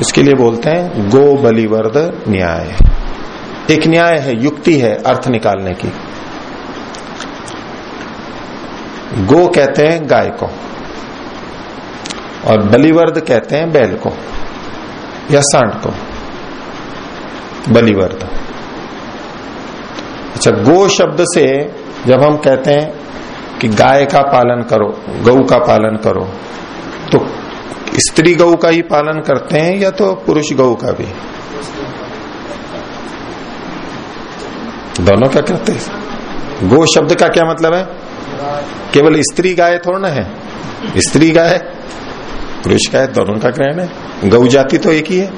इसके लिए बोलते हैं, गो बलिवर्द न्याय। एक न्याय है, युक्ति है अर्थ निकालने की। गो कहते हैं गाय को, और बलिवर्द कहते हैं बैल को, या सांड को, बलिवर्द। अच्छा गो शब्द से जब हम कहते हैं कि गाय का पालन करो, गऊ का पालन करो तो स्त्री गऊ का ही पालन करते हैं या तो पुरुष गऊ का भी? दोनों क्या करते हैं। गो शब्द का क्या मतलब है? केवल स्त्री गाय थोड़ा ना है। स्त्री गाय, पुरुष गाय, दोनों का ग्रहण है। गौ जाति तो एक ही है।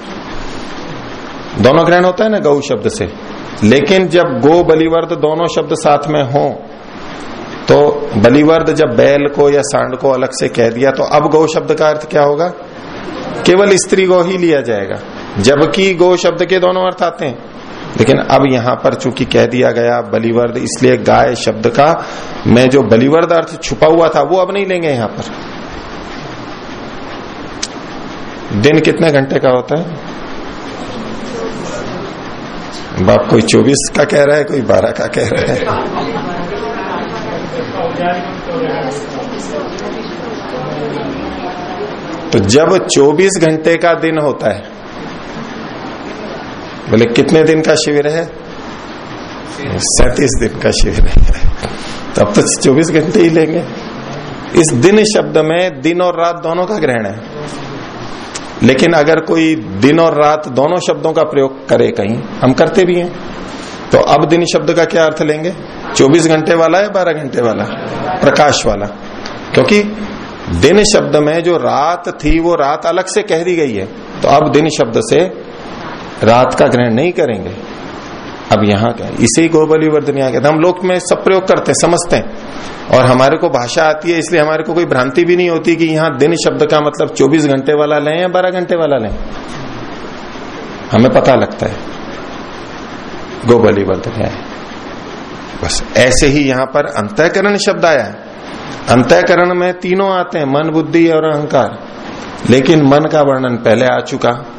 दोनों ग्रहण होता है ना गौ शब्द से। लेकिन जब गो, बलिवर्द दोनों शब्द साथ में हो तो बलिवर्द जब बैल को या सांड को अलग से कह दिया तो अब गौ शब्द का अर्थ क्या होगा? केवल स्त्री गौ ही लिया जाएगा। जबकि गो शब्द के दोनों अर्थ आते हैं। लेकिन अब यहाँ पर चूँकि कह दिया गया बलिवर्द, इसलिए गाय शब्द का मैं जो बलिवर्द अर्थ छुपा हुआ था, वो अब नहीं लेंगे यहाँ पर। दिन कितने घंटे का होता है? बाप, कोई चौबीस का कह रहा है, कोई बारह का कह रहा है? तो जब 24 घंटे का दिन होता है बोले, कितने दिन का शिविर है? सैतीस दिन का शिविर है। तो अब तो चौबीस घंटे ही लेंगे। इस दिन शब्द में दिन और रात दोनों का ग्रहण है। लेकिन अगर कोई दिन और रात दोनों शब्दों का प्रयोग करे कहीं, हम करते भी हैं। तो अब दिन शब्द का क्या अर्थ लेंगे? 24 घंटे वाला है 12 घंटे वाला? प्रकाश वाला। क्योंकि दिन शब्द में जो रात थी, वो रात अलग से कह दी गई है। तो अब दिन शब्द से रात का ग्रहण नहीं करेंगे। अब यहाँ क्या इसे ही गोबली वर्धनिया कहते हम लोग में सब प्रयोग करते हैं, समझते हैं। और हमारे को भाषा आती है, इसलिए हमारे को कोई भ्रांति भी नहीं होती कि यहाँ दिन शब्द का मतलब 24 घंटे वाला लें या 12 घंटे वाला लें। हमें पता लगता है। गोबली वर्धनिया बस ऐसे ही यहाँ पर अंतकरण शब्द आया है। अंतकरण में तीनों आते हैं, मन, बुद्धि और अहंकार। लेकिन मन का वर्णन पहले आ चुका।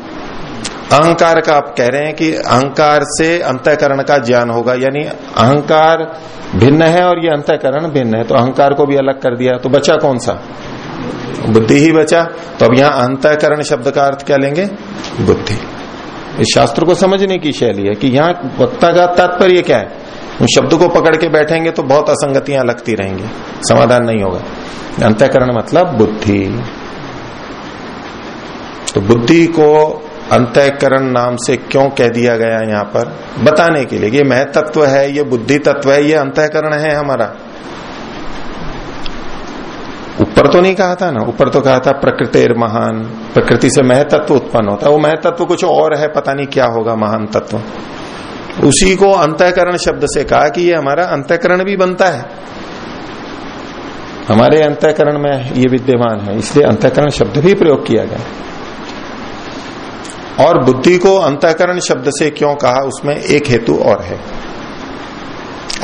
अहंकार का आप कह रहे हैं कि अहंकार से अंतकरण का ज्ञान होगा, यानी अहंकार भिन्न है और ये अंतकरण भिन्न है तो अहंकार को भी अलग कर दिया तो बचा कौन सा? बुद्धि ही बचा। तो अब यहाँ अंतकरण शब्द का अर्थ क्या लेंगे? बुद्धि। इस शास्त्र को समझने की शैली है कि यहाँ वक्ता का तात्पर्य क्या है? उन शब्द को पकड़ के बैठेंगे तो बहुत असंगतियाँ लगती रहेंगी, समाधान नहीं होगा। अंतकरण मतलब बुद्धि। तो बुद्धि को अंतःकरण नाम से क्यों कह दिया गया यहाँ पर? बताने के लिए ये महतत्व है ये बुद्धि तत्व है ये अंतःकरण है हमारा। ऊपर तो नहीं कहा था ना? ऊपर तो कहा था प्रकृति महान। प्रकृति से महतत्व उत्पन्न होता है। वो महतत्व कुछ और है, पता नहीं क्या होगा महान तत्व। उसी को अंतःकरण शब्द से कहा कि ये हमारा अंतःकरण भी बनता है। हमारे अंतःकरण में ये विद्यमान है, इसलिए अंतःकरण शब्द भी प्रयोग किया गया। और बुद्धि को अंतःकरण शब्द से क्यों कहा? उसमें एक हेतु और है।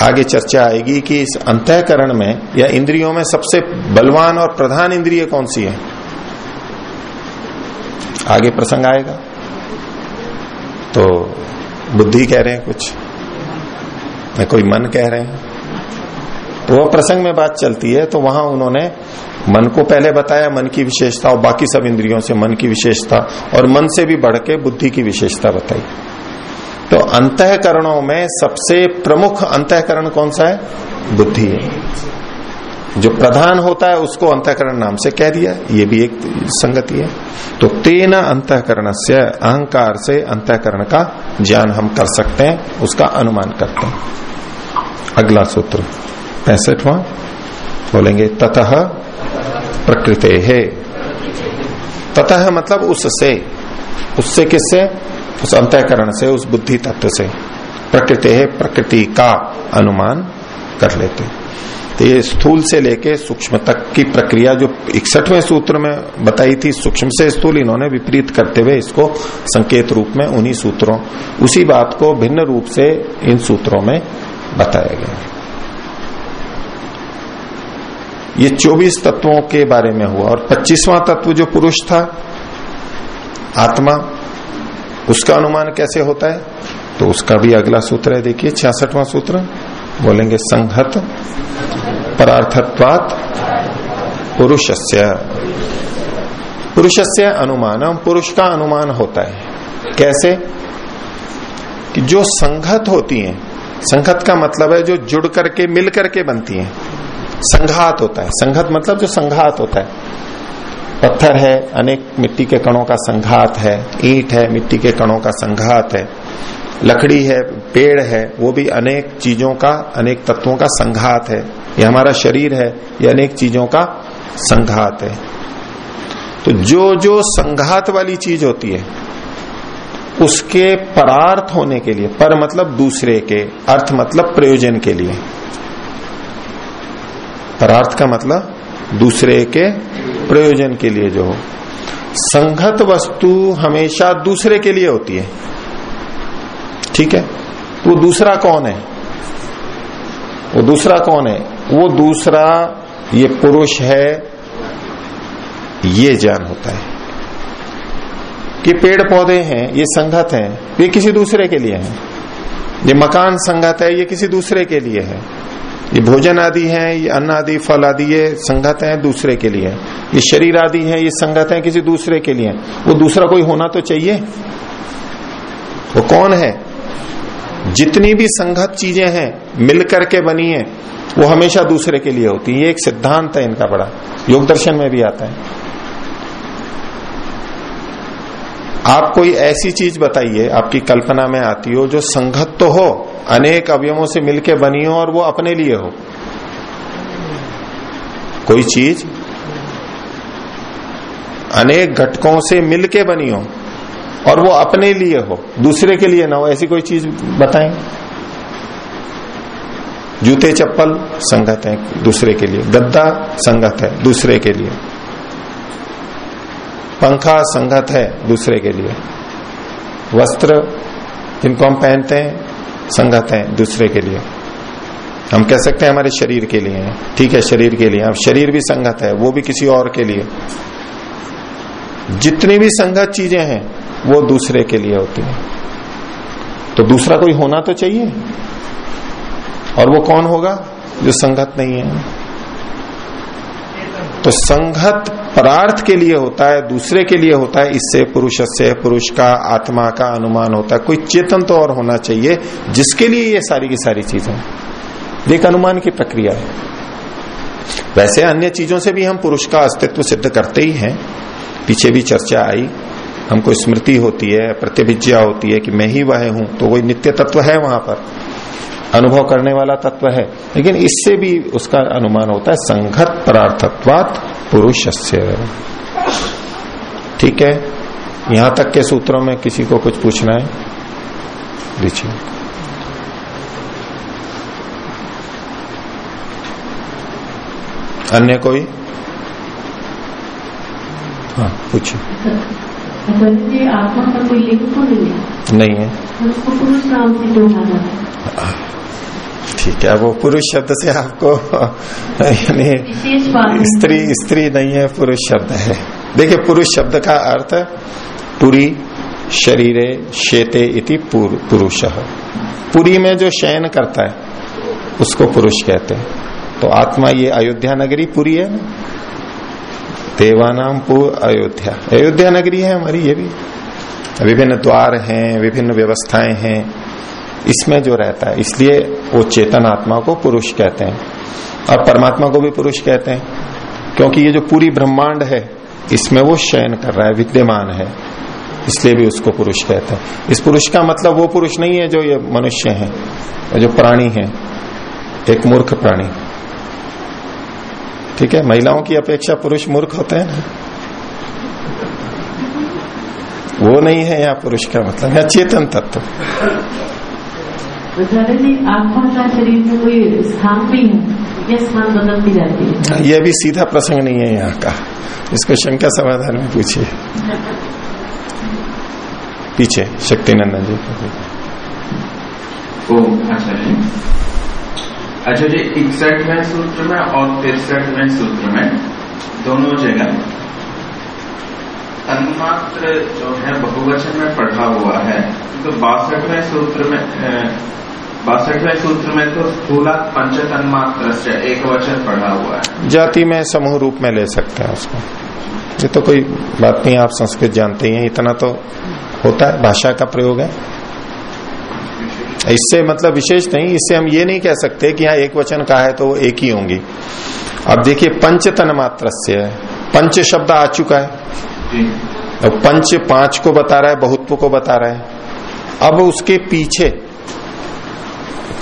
आगे चर्चा आएगी कि इस अंतःकरण में या इंद्रियों में सबसे बलवान और प्रधान इंद्रिय कौन सी है? आगे प्रसंग आएगा। तो बुद्धि कह रहे हैं कुछ। कोई मन कह रहे हैं। तो वह प्रसंग में बात चलती है तो वहाँ उन्होंने मन को पहले बताया मन की विशेषता और बाकी सब इंद्रियों से मन की विशेषता और मन से भी बढ़ के बुद्धि की विशेषता बताई। तो अंतकरणों में सबसे प्रमुख अंतकरण कौन सा है? बुद्धि। है जो प्रधान होता है उसको अंतकरण नाम से कह दिया। ये भी एक संगति है। तो तेन अंतकरण से अहंकार से अंतकरण का ज्ञान हम कर सकते हैं, उसका अनुमान करते हैं। अगला सूत्र, पैंसठवा, बोलेंगे, ततः प्रकृति। है ततः मतलब उससे। उससे किससे? उस अंतःकरण से, उस बुद्धि तत्व से। प्रकृति है प्रकृति का अनुमान कर लेते। तो ये स्थूल से लेके सूक्ष्म तक की प्रक्रिया जो इकसठवें सूत्र में बताई थी, सूक्ष्म से स्थूल, इन्होंने विपरीत करते हुए इसको संकेत रूप में उन्हीं सूत्रों, उसी बात को भिन्न रूप से इन सूत्रों में बताया गया ये 24 तत्वों के बारे में हुआ और 25वां तत्व जो पुरुष था, आत्मा, उसका अनुमान कैसे होता है? तो उसका भी अगला सूत्र है, देखिए, छियासठवां सूत्र, बोलेंगे संहत परार्थत्वात पुरुषस्य। पुरुषस्य अनुमान पुरुष का अनुमान होता है। कैसे? कि जो संघत होती हैं, संघत का मतलब है जो जुड़ करके, मिल करके बनती हैं। संघात होता है। संघत मतलब जो संघात होता है। पत्थर है, अनेक मिट्टी के कणों का संघात है, ईट है, मिट्टी के कणों का संघात है। लकड़ी है, पेड़ है, वो भी अनेक चीज़ों का, अनेक तत्वों का संघात है। ये हमारा शरीर है, ये अनेक चीज़ों का संघात है। तो जो जो संघात वाली चीज़ होती है, उसके परार्थ होने के लिए, पर मतलब दूसरे के, अर्थ मतलब प्रयोजन के लिए परार्थ का मतलब दूसरे के प्रयोजन के लिए जो हो। संगत वस्तु हमेशा दूसरे के लिए होती है। ठीक है? वो दूसरा कौन है? वो दूसरा कौन है? वो दूसरा ये पुरुष है, ये ज्ञान होता है। कि पेड़ पौधे हैं, ये संगत हैं, ये किसी दूसरे के लिए हैं। ये मकान संगत है, ये किसी दूसरे के लिए है। ये भोजन आदि है, ये अन्न आदि, फल आदि, ये संगत है दूसरे के लिए। ये शरीर आदि है, ये संगत है किसी दूसरे के लिए। वो दूसरा कोई होना तो चाहिए? वो कौन है? जितनी भी संगत चीज़ें हैं, मिलकर के बनी है, वो हमेशा दूसरे के लिए होती है। ये एक सिद्धांत है इनका बड़ा। योग दर्शन में भी आता है। आप कोई ऐसी चीज़ बताइए आपकी कल्पना में आती हो जो संगत तो हो, अनेक अवयवों से मिलके बनी हो और वो अपने लिए हो? कोई चीज़? अनेक घटकों से मिलके बनी हो और वो अपने लिए हो, दूसरे के लिए ना हो, ऐसी कोई चीज़ बताएँ? जूते चप्पल संगत है, दूसरे के लिए। गद्दा संगत है, दूसरे के लिए। पंखा संगत है दूसरे के लिए। वस्त्र जिनको हम पहनते हैं, संगत है दूसरे के लिए। हम कह सकते हैं हमारे शरीर के लिए ठीक है, शरीर के लिए। अब शरीर भी संगत है, वो भी किसी और के लिए। जितनी भी संगत चीज़ें हैं, वो दूसरे के लिए होती है। तो दूसरा कोई होना तो चाहिए? और वो कौन होगा जो संगत नहीं है? तो संगत परार्थ के लिए होता है, दूसरे के लिए होता है, इससे पुरुष से पुरुष का आत्मा का अनुमान होता है। कोई चेतन तो और होना चाहिए, जिसके लिए ये सारी की सारी चीज़ें देख अनुमान की प्रक्रिया है। वैसे अन्य चीज़ों से भी हम पुरुष का अस्तित्व सिद्ध करते ही हैं। पीछे भी चर्चा आई, हमको स्मृति होती है, प्रतिभिज्ञा होती है कि मैं ही वह हूँ तो वही नित्य तत्व है वहाँ पर। अनुभव करने वाला तत्व है। लेकिन इससे भी उसका अनुमान होता है संघत परार्थत्वात पुरुष ठीक है? यहाँ तक के सूत्रों में किसी को कुछ पूछना है? दीजिए अन्य कोई? हाँ पूछिए। आत्मा का कोई लिंग तो नहीं है? नहीं है। उसको पुरुष नाम से कहा जाता है। ठीक है वो पुरुष शब्द से आपको [LAUGHS] यानी। स्त्री स्त्री नहीं है पुरुष शब्द है। देखिए पुरुष शब्द का अर्थ पुरी शरीरे शेते इति पुर, पुरुष। पुरी में जो शयन करता है उसको पुरुष कहते हैं। तो आत्मा ये अयोध्या नगरी पुरी है ना? देवानाम पुर अयोध्या। अयोध्या नगरी है हमारी ये भी। विभिन्न द्वार हैं विभिन्न व्यवस्थाएँ हैं। इसमें जो रहता है, इसलिए वो चेतन आत्मा को पुरुष कहते हैं। और परमात्मा को भी पुरुष कहते हैं, क्योंकि ये जो पूरी ब्रह्मांड है, इसमें वो शयन कर रहा है, विद्यमान है, इसलिए भी उसको पुरुष कहते हैं। इस पुरुष का मतलब वो पुरुष नहीं है जो ये मनुष्य है, जो प्राणी है, एक मूर्ख प्राणी। ठीक है, महिलाओं की अपेक्षा पुरुष मूर्ख होते हैं ना? वो नहीं है यहाँ पुरुष का मतलब यहाँ चेतन तत्व। दादा जी आत्मा का शरीर में कोई स्थान भी है या स्थान बदलती जाती है। ये भी सीधा प्रसंग नहीं है यहाँ का। इसको शंका समाधान में पूछिए। पीछे शक्ति नंदन जी ओ अच्छा जी। अच्छा जी इकसठवें सूत्र में और तिरसठवें सूत्र में दोनों जगह तन्मात्र जो है बहुवचन में पढ़ा हुआ है तो बासठवें सूत्र में बासठवें सूत्र में तो स्थूला पंच तन्मात्र एक वचन पढ़ा हुआ है। जाति में समूह रूप में ले सकते हैं उसको। ये तो कोई बात नहीं आप संस्कृत जानते ही हैं इतना तो होता है भाषा का प्रयोग है। इससे मतलब विशेष नहीं इससे हम ये नहीं कह सकते कि यहाँ एक वचन का है तो वो एक ही होंगी। अब देखिए पंच तन मात्र से पंच शब्द आ चुका है। अब पंच पाँच को बता रहा है बहुत्व को बता रहा है। अब उसके पीछे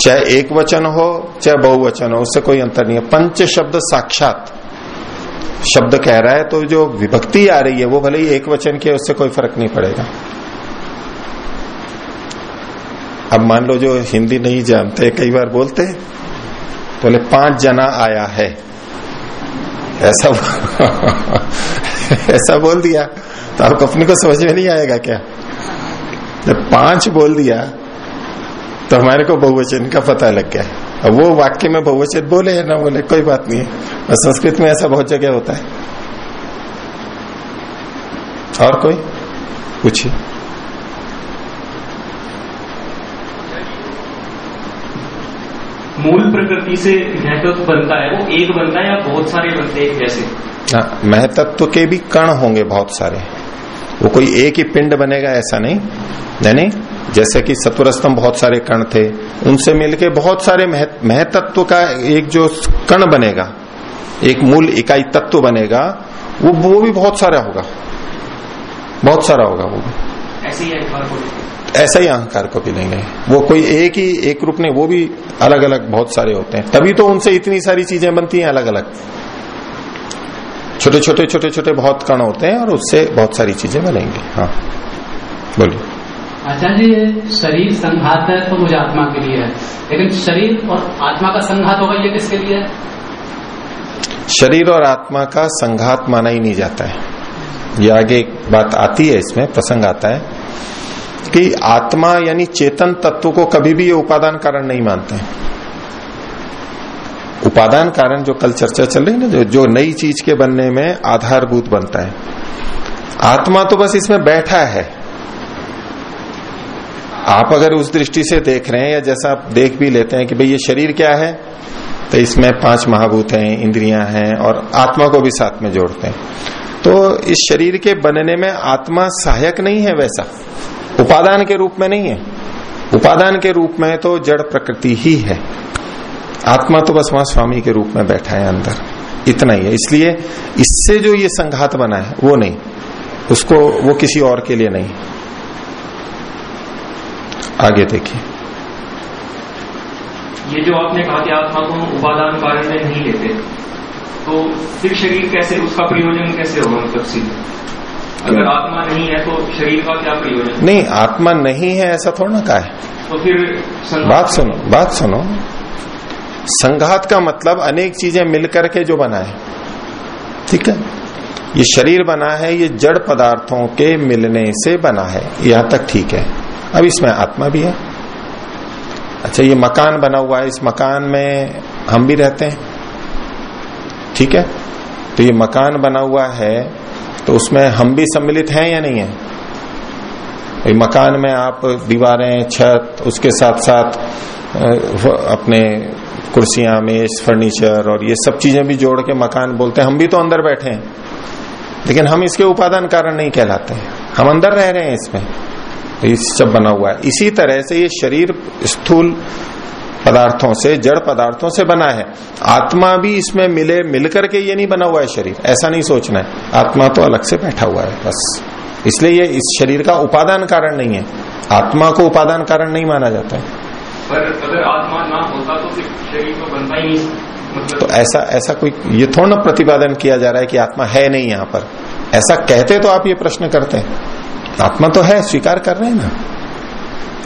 चाहे एक वचन हो, चाहे बहुवचन हो, उससे कोई अंतर नहीं है। पंच शब्द साक्षात। शब्द कह रहा है तो जो विभक्ति आ रही है, वो भले ही एक वचन की है, उससे कोई फ़र्क नहीं पड़ेगा। अब मान लो जो हिंदी नहीं जानते, कई बार बोलते तो बोले, पाँच जना आया है। ऐसा [LAUGHS] ऐसा बोल दिया। तो आपको अपने को समझ में नहीं आएगा क्या? जब पाँच बोल दिया तो हमारे को बहुवचन का पता लग गया अब वो वाक्य में बहुवचन बोले या ना बोले कोई बात नहीं है। संस्कृत में ऐसा बहुत जगह होता है। और कोई? पूछिए। मूल प्रकृति से महत्व बनता है। वो एक बनता है या बहुत सारे बनते हैं जैसे? हाँ, महतत्व के भी कण होंगे बहुत सारे। वो कोई एक ही पिंड बनेगा ऐसा नहीं। यानी जैसे कि सत्वर स्तंभ बहुत सारे कण थे उनसे मिलके बहुत सारे महतत्व का एक जो कण बनेगा एक मूल इकाई तत्व बनेगा वो वो भी बहुत सारा होगा। बहुत सारा होगा वो भी। ही ऐसा ही अहंकार को भी लेंगे। वो कोई एक ही एक रूप नहीं वो भी अलग अलग बहुत सारे होते हैं। तभी तो उनसे इतनी सारी चीज़ें बनती हैं अलग अलग छोटे छोटे छोटे छोटे बहुत कण होते हैं और उससे बहुत सारी चीज़ें बनेंगी। हाँ बोलिए। आचार्य जी शरीर, संघात है तो मुझे आत्मा के लिए है। लेकिन शरीर और आत्मा का संघात होगा ये किसके लिए? है शरीर और आत्मा का संघात माना ही नहीं जाता है। ये आगे एक बात आती है इसमें, प्रसंग आता है, कि आत्मा यानी चेतन तत्व को कभी भी ये उपादान कारण नहीं मानते हैं। उपादान कारण जो कल चर्चा चल रही है ना, जो जो नई चीज़ के बनने में आधारभूत बनता है। आत्मा तो बस इसमें बैठा है। आप अगर उस दृष्टि से देख रहे हैं या जैसा आप देख भी लेते हैं कि भाई ये शरीर क्या है तो इसमें पाँच महाभूत हैं, इंद्रियाँ हैं और आत्मा को भी साथ में जोड़ते हैं। तो इस शरीर के बनने में आत्मा सहायक नहीं है वैसा। उपादान के रूप में नहीं है। उपादान के रूप में तो जड़ प्रकृति ही है। आत्मा तो बस वहाँ स्वामी के रूप में बैठा है अंदर। इतना ही है। इसलिए इससे जो ये संघात बना है, वो नहीं। उसको वो किसी और के लिए नहीं। आगे देखिए। ये जो आपने कहा कि आत्मा को हम उपादान कारण में नहीं लेते तो फिर शरीर कैसे उसका प्रयोजन कैसे होगा मतलब सीधे? अगर आत्मा नहीं है तो शरीर का क्या प्रयोजन? नहीं आत्मा नहीं है ऐसा थोड़ा ना कहा है। तो फिर बात सुनो बात सुनो। संघात का मतलब अनेक चीज़ें मिलकर के जो बना है। ठीक है? ये शरीर बना है ये जड़ पदार्थों के मिलने से बना है। यहाँ तक ठीक है। अब इसमें आत्मा भी है। अच्छा ये मकान बना हुआ है, इस मकान में हम भी रहते हैं। ठीक है? तो ये मकान बना हुआ है तो उसमें हम भी सम्मिलित हैं या नहीं है? ये मकान में आप दीवारें, छत, उसके साथ साथ अपने कुर्सियाँ, मेज, फर्नीचर और ये सब चीज़ें भी जोड़ के मकान बोलते हैं। हम भी तो अंदर बैठे हैं। लेकिन हम इसके उपादान कारण नहीं कहलाते हम अंदर रह रहे हैं इसमें। ये सब बना हुआ है। इसी तरह से ये शरीर स्थूल पदार्थों से जड़ पदार्थों से बना है। आत्मा भी इसमें मिले मिलकर के ये नहीं बना हुआ है शरीर। ऐसा नहीं सोचना है। आत्मा तो अलग से बैठा हुआ है बस। इसलिए ये इस शरीर का उपादान कारण नहीं है। आत्मा को उपादान कारण नहीं माना जाता है। पर अगर आत्मा ना होता तो शरीर तो बनता ही नहीं। मतलब तो ऐसा ऐसा कोई ये थोड़ा ना प्रतिपादन किया जा रहा है कि आत्मा है नहीं यहाँ पर। ऐसा कहते तो आप ये प्रश्न करते हैं। आत्मा तो है, स्वीकार कर रहे हैं ना।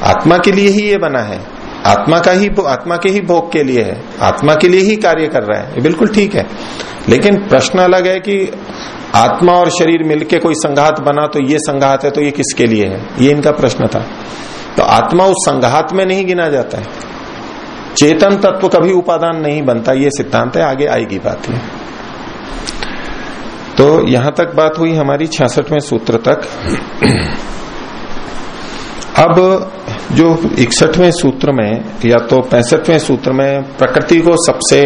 आत्मा के लिए ही ये बना है। आत्मा का ही आत्मा के ही भोग के लिए है। आत्मा के लिए ही कार्य कर रहा है। ये बिल्कुल ठीक है। लेकिन प्रश्न अलग है कि आत्मा और शरीर मिलके कोई संघात बना तो ये संघात है तो ये किसके लिए है? ये इनका प्रश्न था। तो आत्मा उस संघात में नहीं गिना जाता है। चेतन तत्व कभी उपादान नहीं बनता, ये सिद्धांत है, आगे आएगी बात ये। तो यहाँ तक बात हुई हमारी छियासठवें सूत्र तक। अब जो इकसठवें सूत्र में, या तो पैंसठवें सूत्र में प्रकृति को सबसे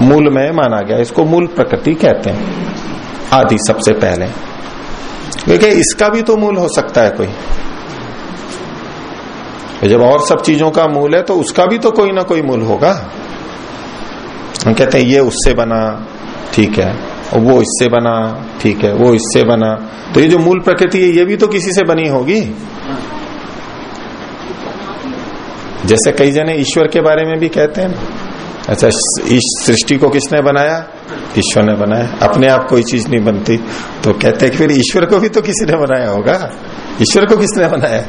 मूल में माना गया, इसको मूल प्रकृति कहते हैं, आदि सबसे पहले। क्योंकि इसका भी तो मूल हो सकता है कोई। जब और सब चीज़ों का मूल है तो उसका भी तो कोई ना कोई मूल होगा। हम कहते हैं, ये उससे बना, ठीक है। और वो इससे बना, ठीक है, वो इससे बना। तो ये जो मूल प्रकृति है, ये भी तो किसी से बनी होगी? जैसे कई जने ईश्वर के बारे में भी कहते हैं अच्छा इस सृष्टि को किसने बनाया? ईश्वर ने बनाया। अपने आप कोई चीज़ नहीं बनती। तो कहते हैं कि फिर ईश्वर को भी तो किसी ने बनाया होगा? ईश्वर को किसने बनाया?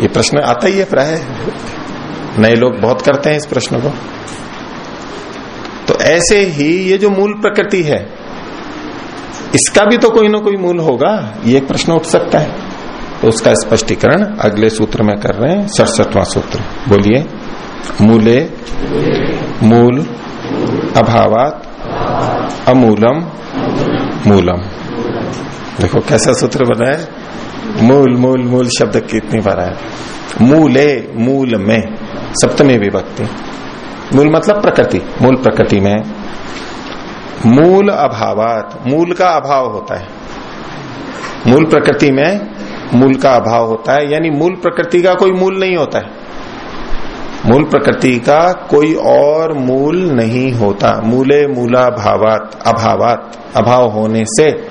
ये प्रश्न आता ही है, प्राय। नए लोग बहुत करते हैं इस प्रश्न को। ऐसे ही ये जो मूल प्रकृति है, इसका भी तो कोई ना कोई मूल होगा, ये प्रश्न उठ सकता है। तो उसका स्पष्टीकरण अगले सूत्र में कर रहे हैं, सड़सठवां सूत्र। बोलिए, मूले, मूल, अभावात, अमूलम, मूलम। देखो कैसा सूत्र बना है। मूल मूल मूल शब्द कितनी बार है मूले, मूल में, सप्तमी विभक्ति। मूल मतलब प्रकृति, मूल प्रकृति में मूल अभावात, मूल का अभाव होता है। मूल प्रकृति में मूल का अभाव होता है, यानी मूल प्रकृति का कोई मूल नहीं होता है। मूल प्रकृति का कोई और मूल नहीं होता। मूले मूला भावात अभावात, अभाव होने से।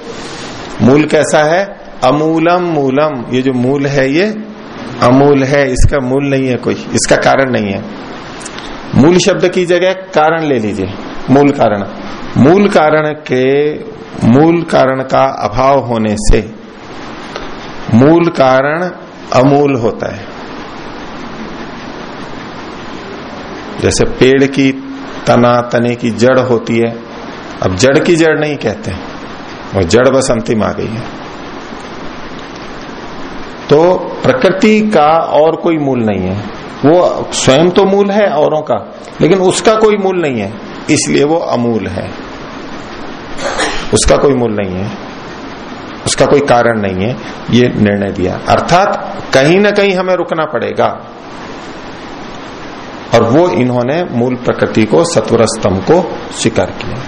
मूल कैसा है? अमूलम मूलम। ये जो मूल है ये अमूल है, इसका मूल नहीं है कोई, इसका कारण नहीं है। मूल शब्द की जगह कारण ले लीजिए, मूल कारण। मूल कारण के, मूल कारण का अभाव होने से, मूल कारण अमूल होता है। जैसे पेड़ की तना, तने की जड़ होती है, अब जड़ की जड़ नहीं कहते, वो जड़ बस अंतिम आ गई है। तो प्रकृति का और कोई मूल नहीं है। वो स्वयं तो मूल है औरों का, लेकिन उसका कोई मूल नहीं है, इसलिए वो अमूल है। उसका कोई मूल नहीं है, उसका कोई कारण नहीं है, ये निर्णय दिया। अर्थात कहीं ना कहीं हमें रुकना पड़ेगा। और वो इन्होंने मूल प्रकृति को सत्वर स्तंभ को स्वीकार किया।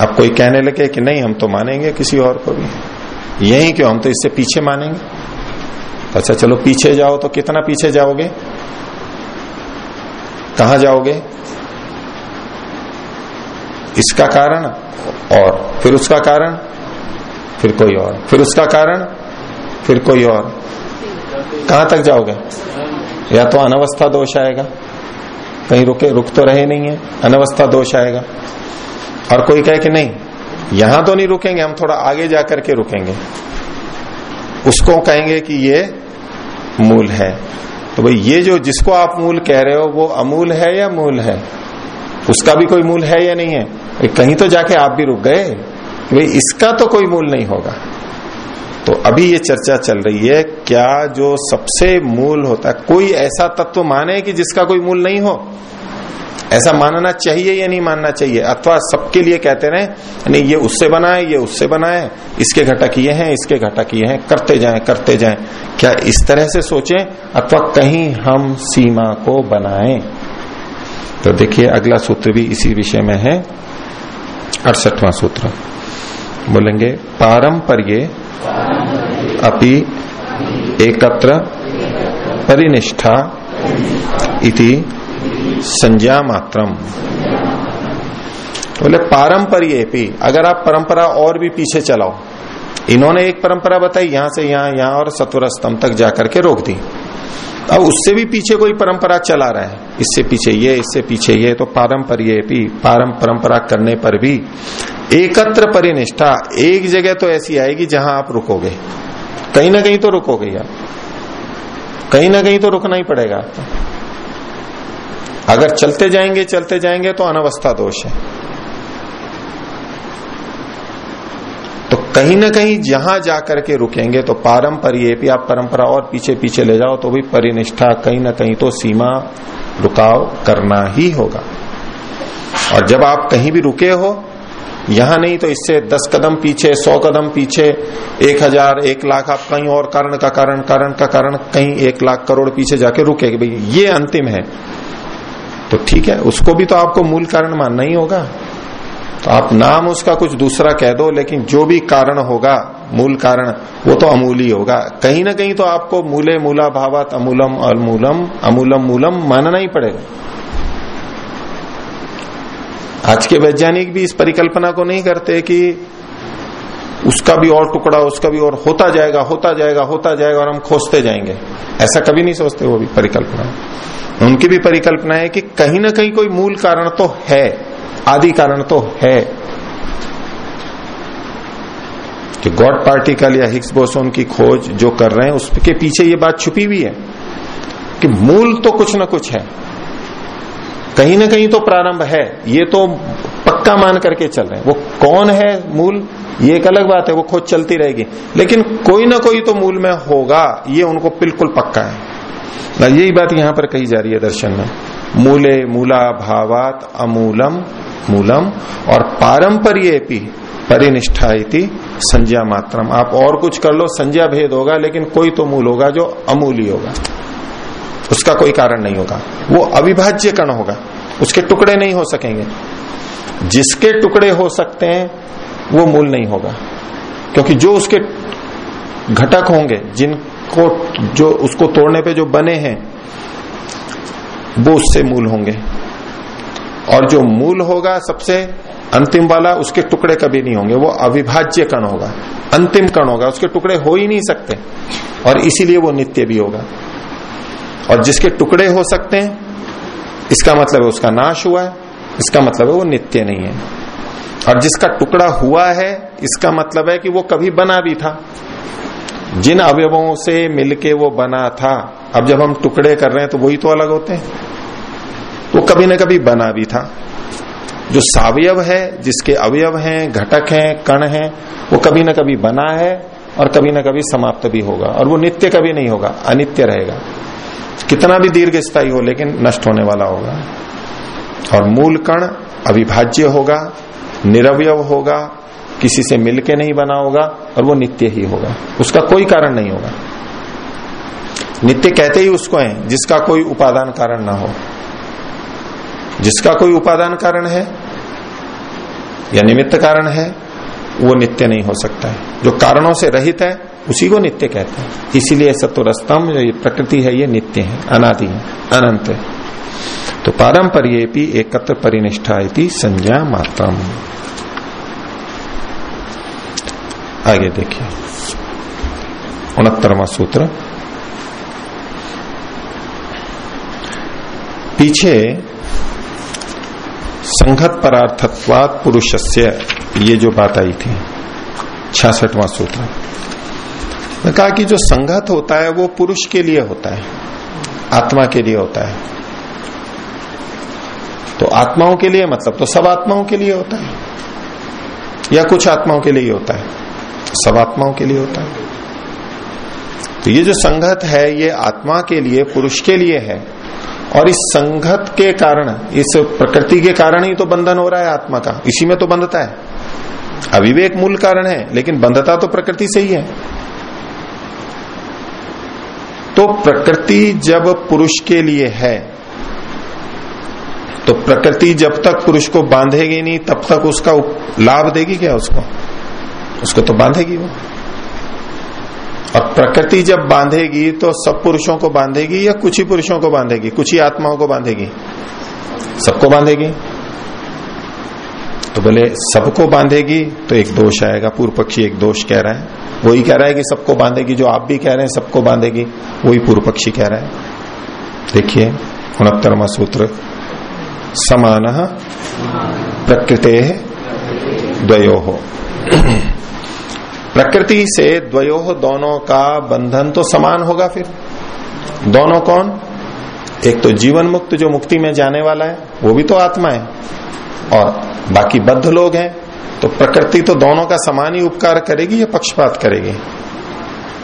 अब कोई कहने लगे कि नहीं, हम तो मानेंगे किसी और को भी। यही क्यों? हम तो इससे पीछे मानेंगे। अच्छा चलो पीछे जाओ तो कितना पीछे जाओगे? कहा जाओगे? इसका कारण और, फिर उसका कारण? फिर कोई और। फिर उसका कारण? फिर कोई और। कहाँ तक जाओगे? या तो अनवस्था दोष आएगा। कहीं रुके, रुक तो रहे नहीं है, अनवस्था दोष आएगा। और कोई कहे कि नहीं, यहाँ तो नहीं रुकेंगे, हम थोड़ा आगे जाकर के रुकेंगे। उसको कहेंगे कि ये मूल है। तो भाई, ये जो जिसको आप मूल कह रहे हो, वो अमूल है या मूल है? उसका भी कोई मूल है या नहीं है? कहीं तो जाके आप भी रुक गए। भाई, इसका तो कोई मूल नहीं होगा। तो अभी ये चर्चा चल रही है, क्या जो सबसे मूल होता है कोई ऐसा तत्व माने कि जिसका कोई मूल नहीं हो? ऐसा मानना चाहिए या नहीं मानना चाहिए? अथवा सबके लिए कहते रहे, नहीं, ये उससे बना है ये उससे बना है इसके घटक ये हैं, इसके घटक ये हैं, करते जाएँ करते जाएँ। क्या इस तरह से सोचें? अथवा कहीं हम सीमा को बनाएँ? तो देखिए, अगला सूत्र भी इसी विषय में है, अड़सठवां सूत्र। बोलेंगे, पारंपर्य अपि एकत्र परिनिष्ठा इति संज्ञा मात्रम बोले पारंपरिय अगर आप परंपरा और भी पीछे चलाओ, इन्होंने एक परंपरा बताई, यहाँ से यहाँ यहाँ और सत्वर स्तंभ तक जाकर के रोक दी। अब उससे भी पीछे कोई परंपरा चला रहा है, इससे पीछे ये, इससे पीछे ये तो पारंपरिय भी पारम परंपरा करने पर भी एकत्र परिनिष्ठा, एक जगह तो ऐसी आएगी जहाँ आप रुकोगे। कहीं ना कहीं तो रुकोगे आप। कहीं ना कहीं तो रुकना ही पड़ेगा आपको। अगर चलते जाएँगे चलते जाएँगे तो अनवस्था दोष है। तो कहीं ना कहीं जहाँ जाकर के रुकेंगे तो पारंपरिय भी आप परंपरा और पीछे पीछे ले जाओ तो भी परिनिष्ठा कहीं ना कहीं तो सीमा रुकाव करना ही होगा। और जब आप कहीं भी रुके हो, यहाँ नहीं तो इससे दस कदम पीछे, सौ कदम पीछे, एक हज़ार, एक लाख आप कहीं और कारण का कारण कारण का कारण, कहीं एक लाख करोड़ पीछे जाके रुके भाई, ये अंतिम है। तो ठीक है, उसको भी तो आपको मूल कारण मानना ही होगा। तो आप नाम उसका कुछ दूसरा कह दो, लेकिन जो भी कारण होगा, मूल कारण, वो तो अमूल होगा। कहीं ना कहीं तो आपको मूले मूला भावत अमूलम अमूलम अमूलम मूलम मानना ही पड़ेगा। आज के वैज्ञानिक भी इस परिकल्पना को नहीं करते कि उसका भी और टुकड़ा, उसका भी और होता जाएगा होता जाएगा होता जाएगा और हम खोजते जाएँगे। ऐसा कभी नहीं सोचते वो भी परिकल्पना। उनकी भी परिकल्पना है कि कहीं ना कहीं कोई मूल कारण तो है, आदि कारण तो है। कि गॉड पार्टिकल या हिग्स बोसोन की खोज जो कर रहे हैं, उसके पीछे ये बात छुपी हुई है कि मूल तो कुछ ना कुछ है। कहीं ना कहीं तो प्रारंभ है। ये तो पक्का मान करके चल रहे हैं। वो कौन है मूल? ये एक अलग बात है, वो खोज चलती रहेगी। लेकिन कोई ना कोई तो मूल में होगा, ये उनको बिल्कुल पक्का है। यही बात यहाँ पर कही जा रही है दर्शन में। मूले मूला भावात अमूलम मूलम और पारंपरिय परिनिष्ठा संज्ञा मात्रम। आप और कुछ कर लो, संज्ञा भेद होगा, लेकिन कोई तो मूल होगा जो अमूली होगा। उसका कोई कारण नहीं होगा। वो अविभाज्य कण होगा। उसके टुकड़े नहीं हो सकेंगे। जिसके टुकड़े हो सकते हैं, वो मूल नहीं होगा। क्योंकि जो उसके घटक होंगे, जिनको, जो उसको तोड़ने पे जो बने हैं, वो उससे मूल होंगे। और जो मूल होगा सबसे अंतिम वाला, उसके टुकड़े कभी नहीं होंगे। वो अविभाज्य कण होगा। अंतिम कण होगा। उसके टुकड़े हो ही नहीं सकते। और इसीलिए वो नित्य भी होगा। और जिसके टुकड़े हो सकते हैं, इसका मतलब है उसका नाश हुआ है, इसका मतलब है वो नित्य नहीं है। और जिसका टुकड़ा हुआ है, इसका मतलब है कि वो कभी बना भी था। जिन अवयवों से मिलके वो बना था, अब जब हम टुकड़े कर रहे हैं तो वही तो अलग होते हैं। वो कभी ना कभी बना भी था। जो सावयव है, जिसके अवयव हैं, घटक हैं, कण हैं, वो कभी ना कभी बना है और कभी ना कभी समाप्त भी होगा। और वो नित्य कभी नहीं होगा, अनित्य रहेगा। कितना भी दीर्घ स्थायी हो, लेकिन नष्ट होने वाला होगा। और मूल कण अविभाज्य होगा, निरवयव होगा, किसी से मिलके नहीं बना होगा, और वो नित्य ही होगा। उसका कोई कारण नहीं होगा। नित्य कहते ही उसको है, जिसका कोई उपादान कारण ना हो। जिसका कोई उपादान कारण है, या निमित्त कारण है, वो नित्य नहीं हो सकता है। जो कारणों से रहित है उसी को नित्य कहते हैं। इसीलिए सत्वर स्तंभ जो ये प्रकृति है, ये नित्य है, अनादि है, अनंत है। तो पारंपर्य एकत्र परिनिष्ठा संज्ञा मात्रम। आगे देखिए। उनहत्तरवा सूत्र। पीछे संघत परार्थत्वात पुरुषस्य, ये जो बात आई थी छियासठवां सूत्र। कहा कि जो संगत होता है, वो पुरुष के लिए होता है। आत्मा के लिए होता है। तो आत्माओं के लिए मतलब तो सब आत्माओं के लिए होता है। या कुछ आत्माओं के लिए होता है। सब आत्माओं के लिए होता है। तो ये जो संगत है, ये आत्मा के लिए, पुरुष के लिए है। और इस संगत के कारण, इस प्रकृति के कारण ही तो बंधन हो रहा है आत्मा का। इसी में तो बंधता है। अविवेक मूल कारण है, लेकिन बंधता तो प्रकृति से ही है। तो प्रकृति जब पुरुष के लिए है तो प्रकृति जब तक पुरुष को बांधेगी नहीं, तब तक उसका लाभ देगी क्या उसको? उसको तो बांधेगी वो। और प्रकृति जब बांधेगी तो सब पुरुषों को बांधेगी या कुछ ही पुरुषों को बांधेगी? कुछ ही आत्माओं को बांधेगी? सबको बांधेगी। तो बोले, सबको बांधेगी तो एक दोष आएगा, पूर्व पक्षी एक दोष कह रहा है। वही कह रहा है कि सबको बांधेगी, जो आप भी कह रहे हैं, सबको बांधेगी, वही पूर्व पक्षी कह रहा है। देखिए उनहत्तरवा सूत्र, समान प्रकृते द्वयो। हो प्रकृति से द्वयो दोनों का बंधन तो समान होगा फिर। दोनों कौन? एक तो जीवन मुक्त जो मुक्ति में जाने वाला है, वो भी तो आत्मा है। और बाकी बद्ध लोग हैं तो प्रकृति तो दोनों का समान ही उपकार करेगी या पक्षपात करेगी?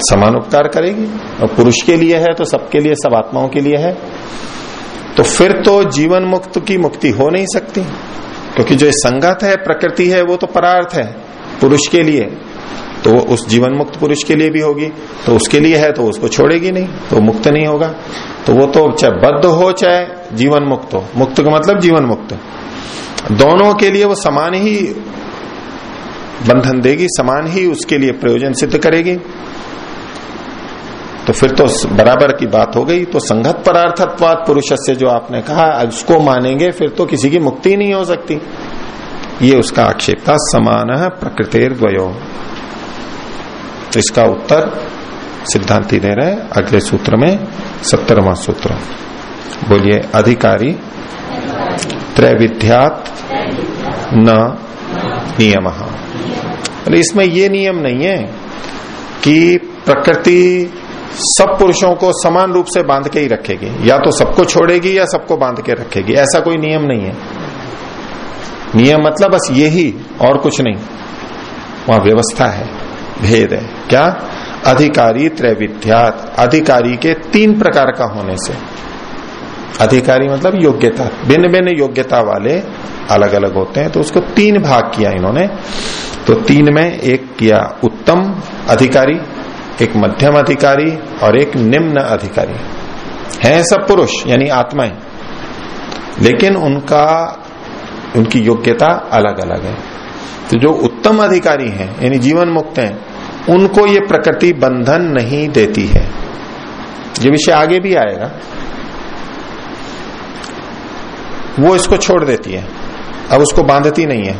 समान उपकार करेगी? और पुरुष के लिए है तो सबके लिए, सब आत्माओं के लिए है। तो फिर तो जीवन मुक्त की मुक्ति हो नहीं सकती, क्योंकि जो संगत है, प्रकृति है, वो तो परार्थ है, पुरुष के लिए। तो वो उस जीवन मुक्त पुरुष के लिए भी होगी तो उसके लिए है तो उसको छोड़ेगी नहीं तो मुक्त नहीं होगा। तो वो तो चाहे बद्ध हो, चाहे जीवन मुक्त हो। मुक्त का मतलब जीवन मुक्त। दोनों के लिए वो समान ही बंधन देगी, समान ही उसके लिए प्रयोजन सिद्ध करेगी। तो फिर तो बराबर की बात हो गई। तो संगत परार्थत्वाद पुरुष से जो आपने कहा, उसको मानेंगे, फिर तो किसी की मुक्ति नहीं हो सकती। ये उसका आक्षेप था, समान प्रकृतिर द्वयो तो इसका उत्तर सिद्धांति दे रहे अगले सूत्र में सत्तरवा सूत्र। बोलिए, अधिकारी त्रैविध्यात न नियम। बोले इसमें ये नियम नहीं है कि प्रकृति सब पुरुषों को समान रूप से बाँध के ही रखेगी। या तो सबको छोड़ेगी या सबको बाँध के रखेगी। ऐसा कोई नियम नहीं है। नियम मतलब बस यही, और कुछ नहीं। वहाँ व्यवस्था है, भेद है। क्या? अधिकारी त्रैविध्यात। अधिकारी के तीन प्रकार का होने से। अधिकारी मतलब योग्यता भिन्न भिन्न योग्यता वाले अलग अलग होते हैं तो उसको तीन भाग किया इन्होंने। तो तीन में एक किया उत्तम अधिकारी, एक मध्यम अधिकारी और एक निम्न अधिकारी। हैं सब पुरुष, यानी आत्माएँ। लेकिन उनका, उनकी योग्यता अलग अलग है। तो जो उत्तम अधिकारी हैं, यानी जीवन मुक्त हैं, उनको ये प्रकृति बंधन नहीं देती है। ये विषय आगे भी आएगा। वो इसको छोड़ देती है। अब उसको बांधती नहीं है।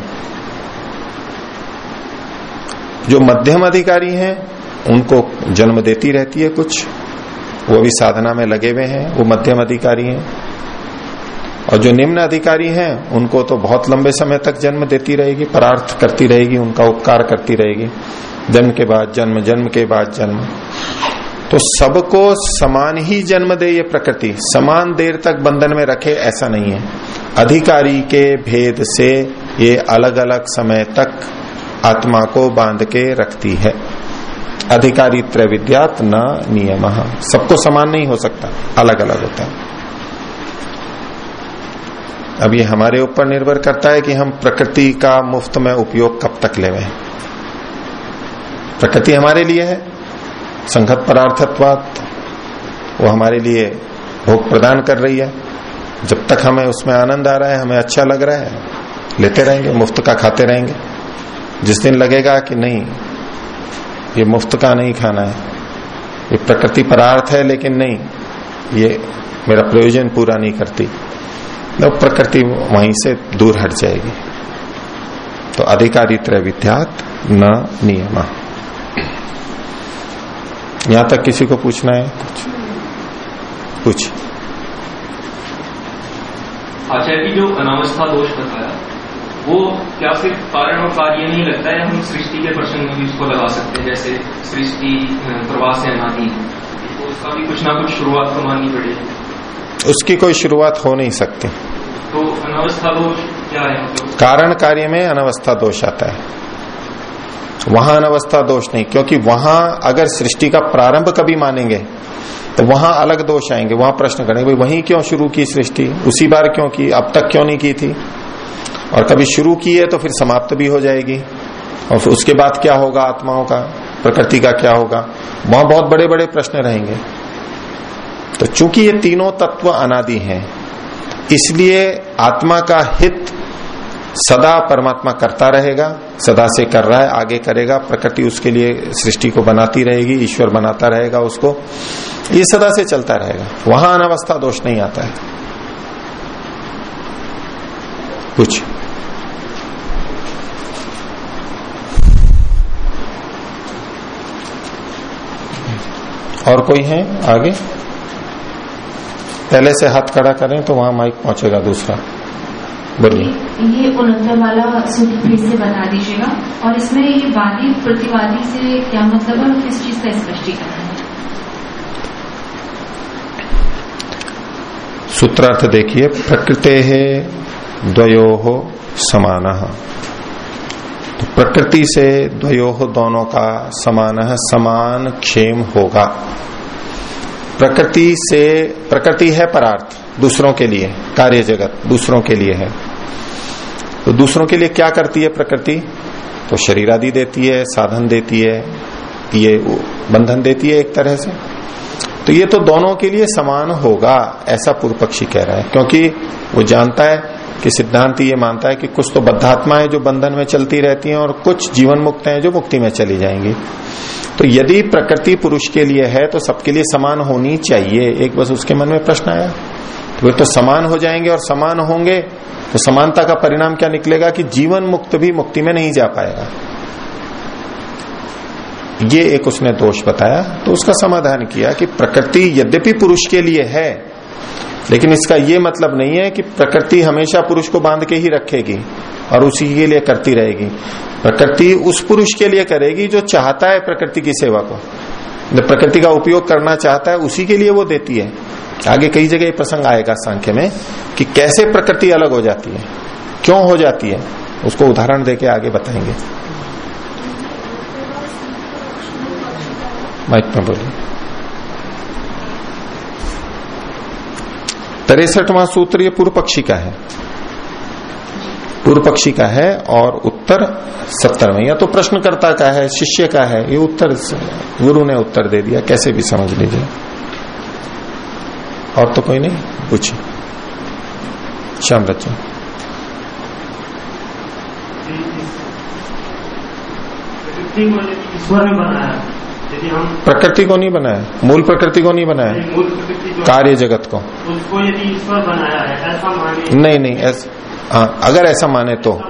जो मध्यम अधिकारी हैं, उनको जन्म देती रहती है कुछ। वो भी साधना में लगे हुए हैं, वो मध्यम अधिकारी हैं। और जो निम्न अधिकारी हैं, उनको तो बहुत लंबे समय तक जन्म देती रहेगी, परार्थ करती रहेगी, उनका उपकार करती रहेगी। जन्म के बाद जन्म जन्म के बाद जन्म। तो सबको समान ही जन्म दे ये प्रकृति। समान देर तक बंधन में रखे ऐसा नहीं है। अधिकारी के भेद से ये अलग अलग समय तक आत्मा को बाँध के रखती है। अधिकारी त्रैविद्यात न नियम। सबको समान नहीं हो सकता। अलग अलग होता है। अब ये हमारे ऊपर निर्भर करता है कि हम प्रकृति का मुफ़्त में उपयोग कब तक ले प्रकृति हमारे लिए है। संघत परार्थत्वात वो हमारे लिए भोग प्रदान कर रही है। जब तक हमें उसमें आनंद आ रहा है, हमें अच्छा लग रहा है, लेते रहेंगे, मुफ़्त का खाते रहेंगे। जिस दिन लगेगा कि नहीं, ये मुफ़्त का नहीं खाना है। ये प्रकृति परार्थ है, लेकिन नहीं, ये मेरा प्रयोजन पूरा नहीं करती। तो प्रकृति वहीं से दूर हट जाएगी। तो अधिकारी त्रैविध्यात न नियम। यहाँ तक किसी को पूछना है? कुछ। कुछ। आचार्य की जो अनावस्था दोष बताया वो क्या सिर्फ़ कारण और कार्य नहीं लगता है? हम सृष्टि के प्रसंग में भी उसको लगा सकते हैं जैसे सृष्टि प्रवास है अनादि तो उसका भी कुछ ना कुछ शुरुआत तो माननी पड़ेगी। उसकी कोई शुरुआत हो नहीं सकती। तो अनावस्था दोष क्या है? मतलब कारण कार्य में अनावस्था दोष आता है। वहाँ अनवस्था दोष नहीं, क्योंकि वहाँ अगर सृष्टि का प्रारंभ कभी मानेंगे तो वहाँ अलग दोष आएँगे, वहाँ प्रश्न करेंगे, भाई, वहीं क्यों शुरू की सृष्टि? उसी बार क्यों की? अब तक क्यों नहीं की थी? और कभी शुरू की है तो फिर समाप्त भी हो जाएगी। और फिर उसके बाद क्या होगा आत्माओं का, प्रकृति का क्या होगा? वहाँ बहुत बड़े बड़े प्रश्न रहेंगे। तो चूँकि ये तीनों तत्व अनादि हैं, इसलिए आत्मा का हित सदा परमात्मा करता रहेगा, सदा से कर रहा है, आगे करेगा, प्रकृति उसके लिए सृष्टि को बनाती रहेगी, ईश्वर बनाता रहेगा उसको। ये सदा से चलता रहेगा, वहाँ अनावस्था दोष नहीं आता है। कुछ और कोई है आगे? पहले से हाथ खड़ा करें तो वहाँ माइक पहुंचेगा दूसरा। बोलिए। ये उनहत्तर वाला सूत्र फिर से बता दीजिएगा। और इसमें ये वादी प्रतिवादी से क्या मतलब है और किस चीज़ का स्पष्टीकरण है? सूत्रार्थ देखिए प्रकृते है द्वयो हो समान। तो प्रकृति से द्वयो दोनों का समान समान क्षेम होगा। प्रकृति से प्रकृति है परार्थ। दूसरों के लिए, कार्य जगत दूसरों के लिए है। तो दूसरों के लिए क्या करती है प्रकृति? तो शरीर आदि देती है, साधन देती है, ये बंधन देती है एक तरह से। तो ये तो दोनों के लिए समान होगा, ऐसा पूर्व पक्षी कह रहा है, क्योंकि वो जानता है कि सिद्धांत ये मानता है कि कुछ तो बद्धात्मा है जो बंधन में चलती रहती हैं और कुछ जीवन मुक्त हैं जो मुक्ति में चली जाएँगी। तो यदि प्रकृति पुरुष के लिए है तो सबके लिए समान होनी चाहिए। एक बस उसके मन में प्रश्न आया। तो वे तो समान हो जाएँगे और समान होंगे तो समानता का परिणाम क्या निकलेगा कि जीवन मुक्त भी मुक्ति में नहीं जा पाएगा। ये एक उसने दोष बताया तो उसका समाधान किया कि प्रकृति यद्यपि पुरुष के लिए है, लेकिन इसका ये मतलब नहीं है कि प्रकृति हमेशा पुरुष को बाँध के ही रखेगी और उसी के लिए करती रहेगी। प्रकृति उस पुरुष के लिए करेगी जो चाहता है प्रकृति की सेवा को। जो प्रकृति का उपयोग करना चाहता है, उसी के लिए वो देती है। आगे कई जगह प्रसंग आएगा सांख्य में कि कैसे प्रकृति अलग हो जाती है, क्यों हो जाती है, उसको उदाहरण देके आगे बताएँगे। माइक में बोलिए। तिरसठवां सूत्र ये पूर्व पक्षी का है। पूर्व पक्षी का है और उत्तर सत्तरवें, या तो प्रश्नकर्ता का है, शिष्य का है, ये उत्तर गुरु ने उत्तर दे दिया, कैसे भी समझ लीजिए। और तो कोई नहीं। पूछिए। श्याम बनाया। प्रकृति को नहीं बनाया। मूल प्रकृति को नहीं बनाया। कार्य जगत को। उसको यदि ईश्वर बनाया है ऐसा माने नहीं नहीं ऐसा हाँ, अगर ऐसा माने तो।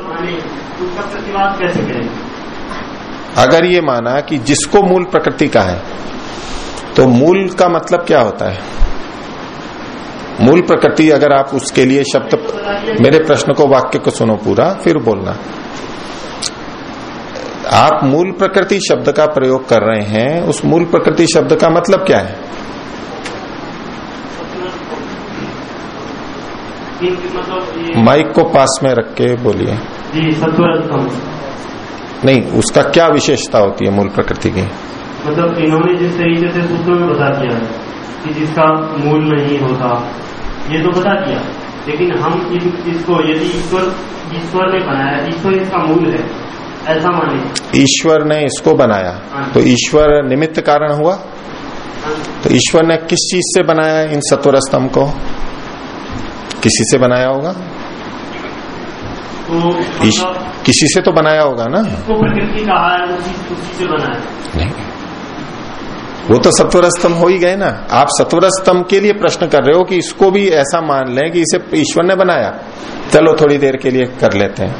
अगर ये माना कि जिसको मूल प्रकृति का है तो मूल का मतलब क्या होता है? मूल प्रकृति अगर आप उसके लिए शब्द, मेरे प्रश्न को वाक्य को सुनो पूरा, फिर बोलना। आप मूल प्रकृति शब्द का प्रयोग कर रहे हैं, उस मूल प्रकृति शब्द का मतलब क्या है? माइक को पास में रख के बोलिए। नहीं, उसका क्या विशेषता होती है मूल प्रकृति की? मतलब इन्होंने जिस तरीके से सूत्र में बता दिया है कि जिसका मूल नहीं होता। ये तो बता दिया लेकिन हम इन, इसको यदि ईश्वर ईश्वर ने बनाया ईश्वर इसका मूल है ऐसा माने। ईश्वर ने इसको बनाया। तो ईश्वर निमित्त कारण हुआ? तो ईश्वर ने किस चीज़ से बनाया इन सत्वर स्तंभ को? किसी से बनाया होगा? तो किसी से तो बनाया होगा ना? इसको प्रकृति कहा है उसी उसी से बनाया। नहीं। वो तो सत्वर स्तंभ हो ही गए ना। आप सत्वर स्तंभ के लिए प्रश्न कर रहे हो कि इसको भी ऐसा मान लें कि इसे ईश्वर ने बनाया। चलो थोड़ी देर के लिए कर लेते हैं।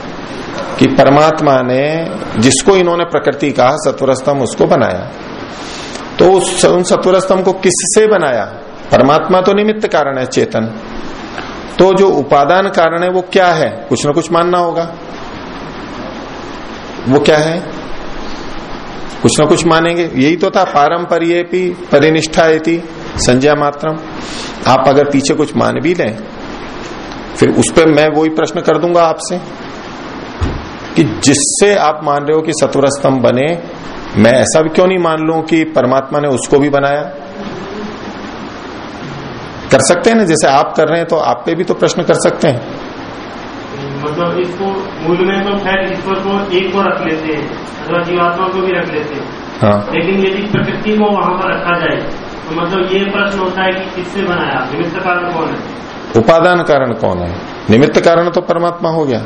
कि परमात्मा ने जिसको इन्होंने प्रकृति कहा सत्वर स्तंभ उसको बनाया। तो उस उन सत्वर स्तंभ को किससे बनाया? परमात्मा तो निमित्त कारण है, चेतन। तो जो उपादान कारण है, वो क्या है? कुछ ना कुछ मानना होगा। वो क्या है? कुछ ना कुछ मानेंगे। यही तो था पारंपरिय परिनिष्ठा थी संजय मात्रम। आप अगर पीछे कुछ मान भी लें, फिर उस पर मैं वही प्रश्न कर दूँगा आपसे, कि जिससे आप मान रहे हो कि सत्वर स्तंभ बने, मैं ऐसा भी क्यों नहीं मान लू कि परमात्मा ने उसको भी बनाया? कर सकते हैं ना? जैसे आप कर रहे हैं तो आप पे भी तो प्रश्न कर सकते हैं। मतलब इसको मूल में तो खैर ईश्वर को एक को रख लेते हैं अथवा जीवात्मा को भी रख लेते हैं। हाँ। लेकिन यदि प्रकृति को वहाँ पर रखा जाए तो मतलब ये प्रश्न होता है कि किससे बनाया? निमित्त कारण कौन है? उपादान कारण कौन है? निमित्त कारण तो परमात्मा हो गया।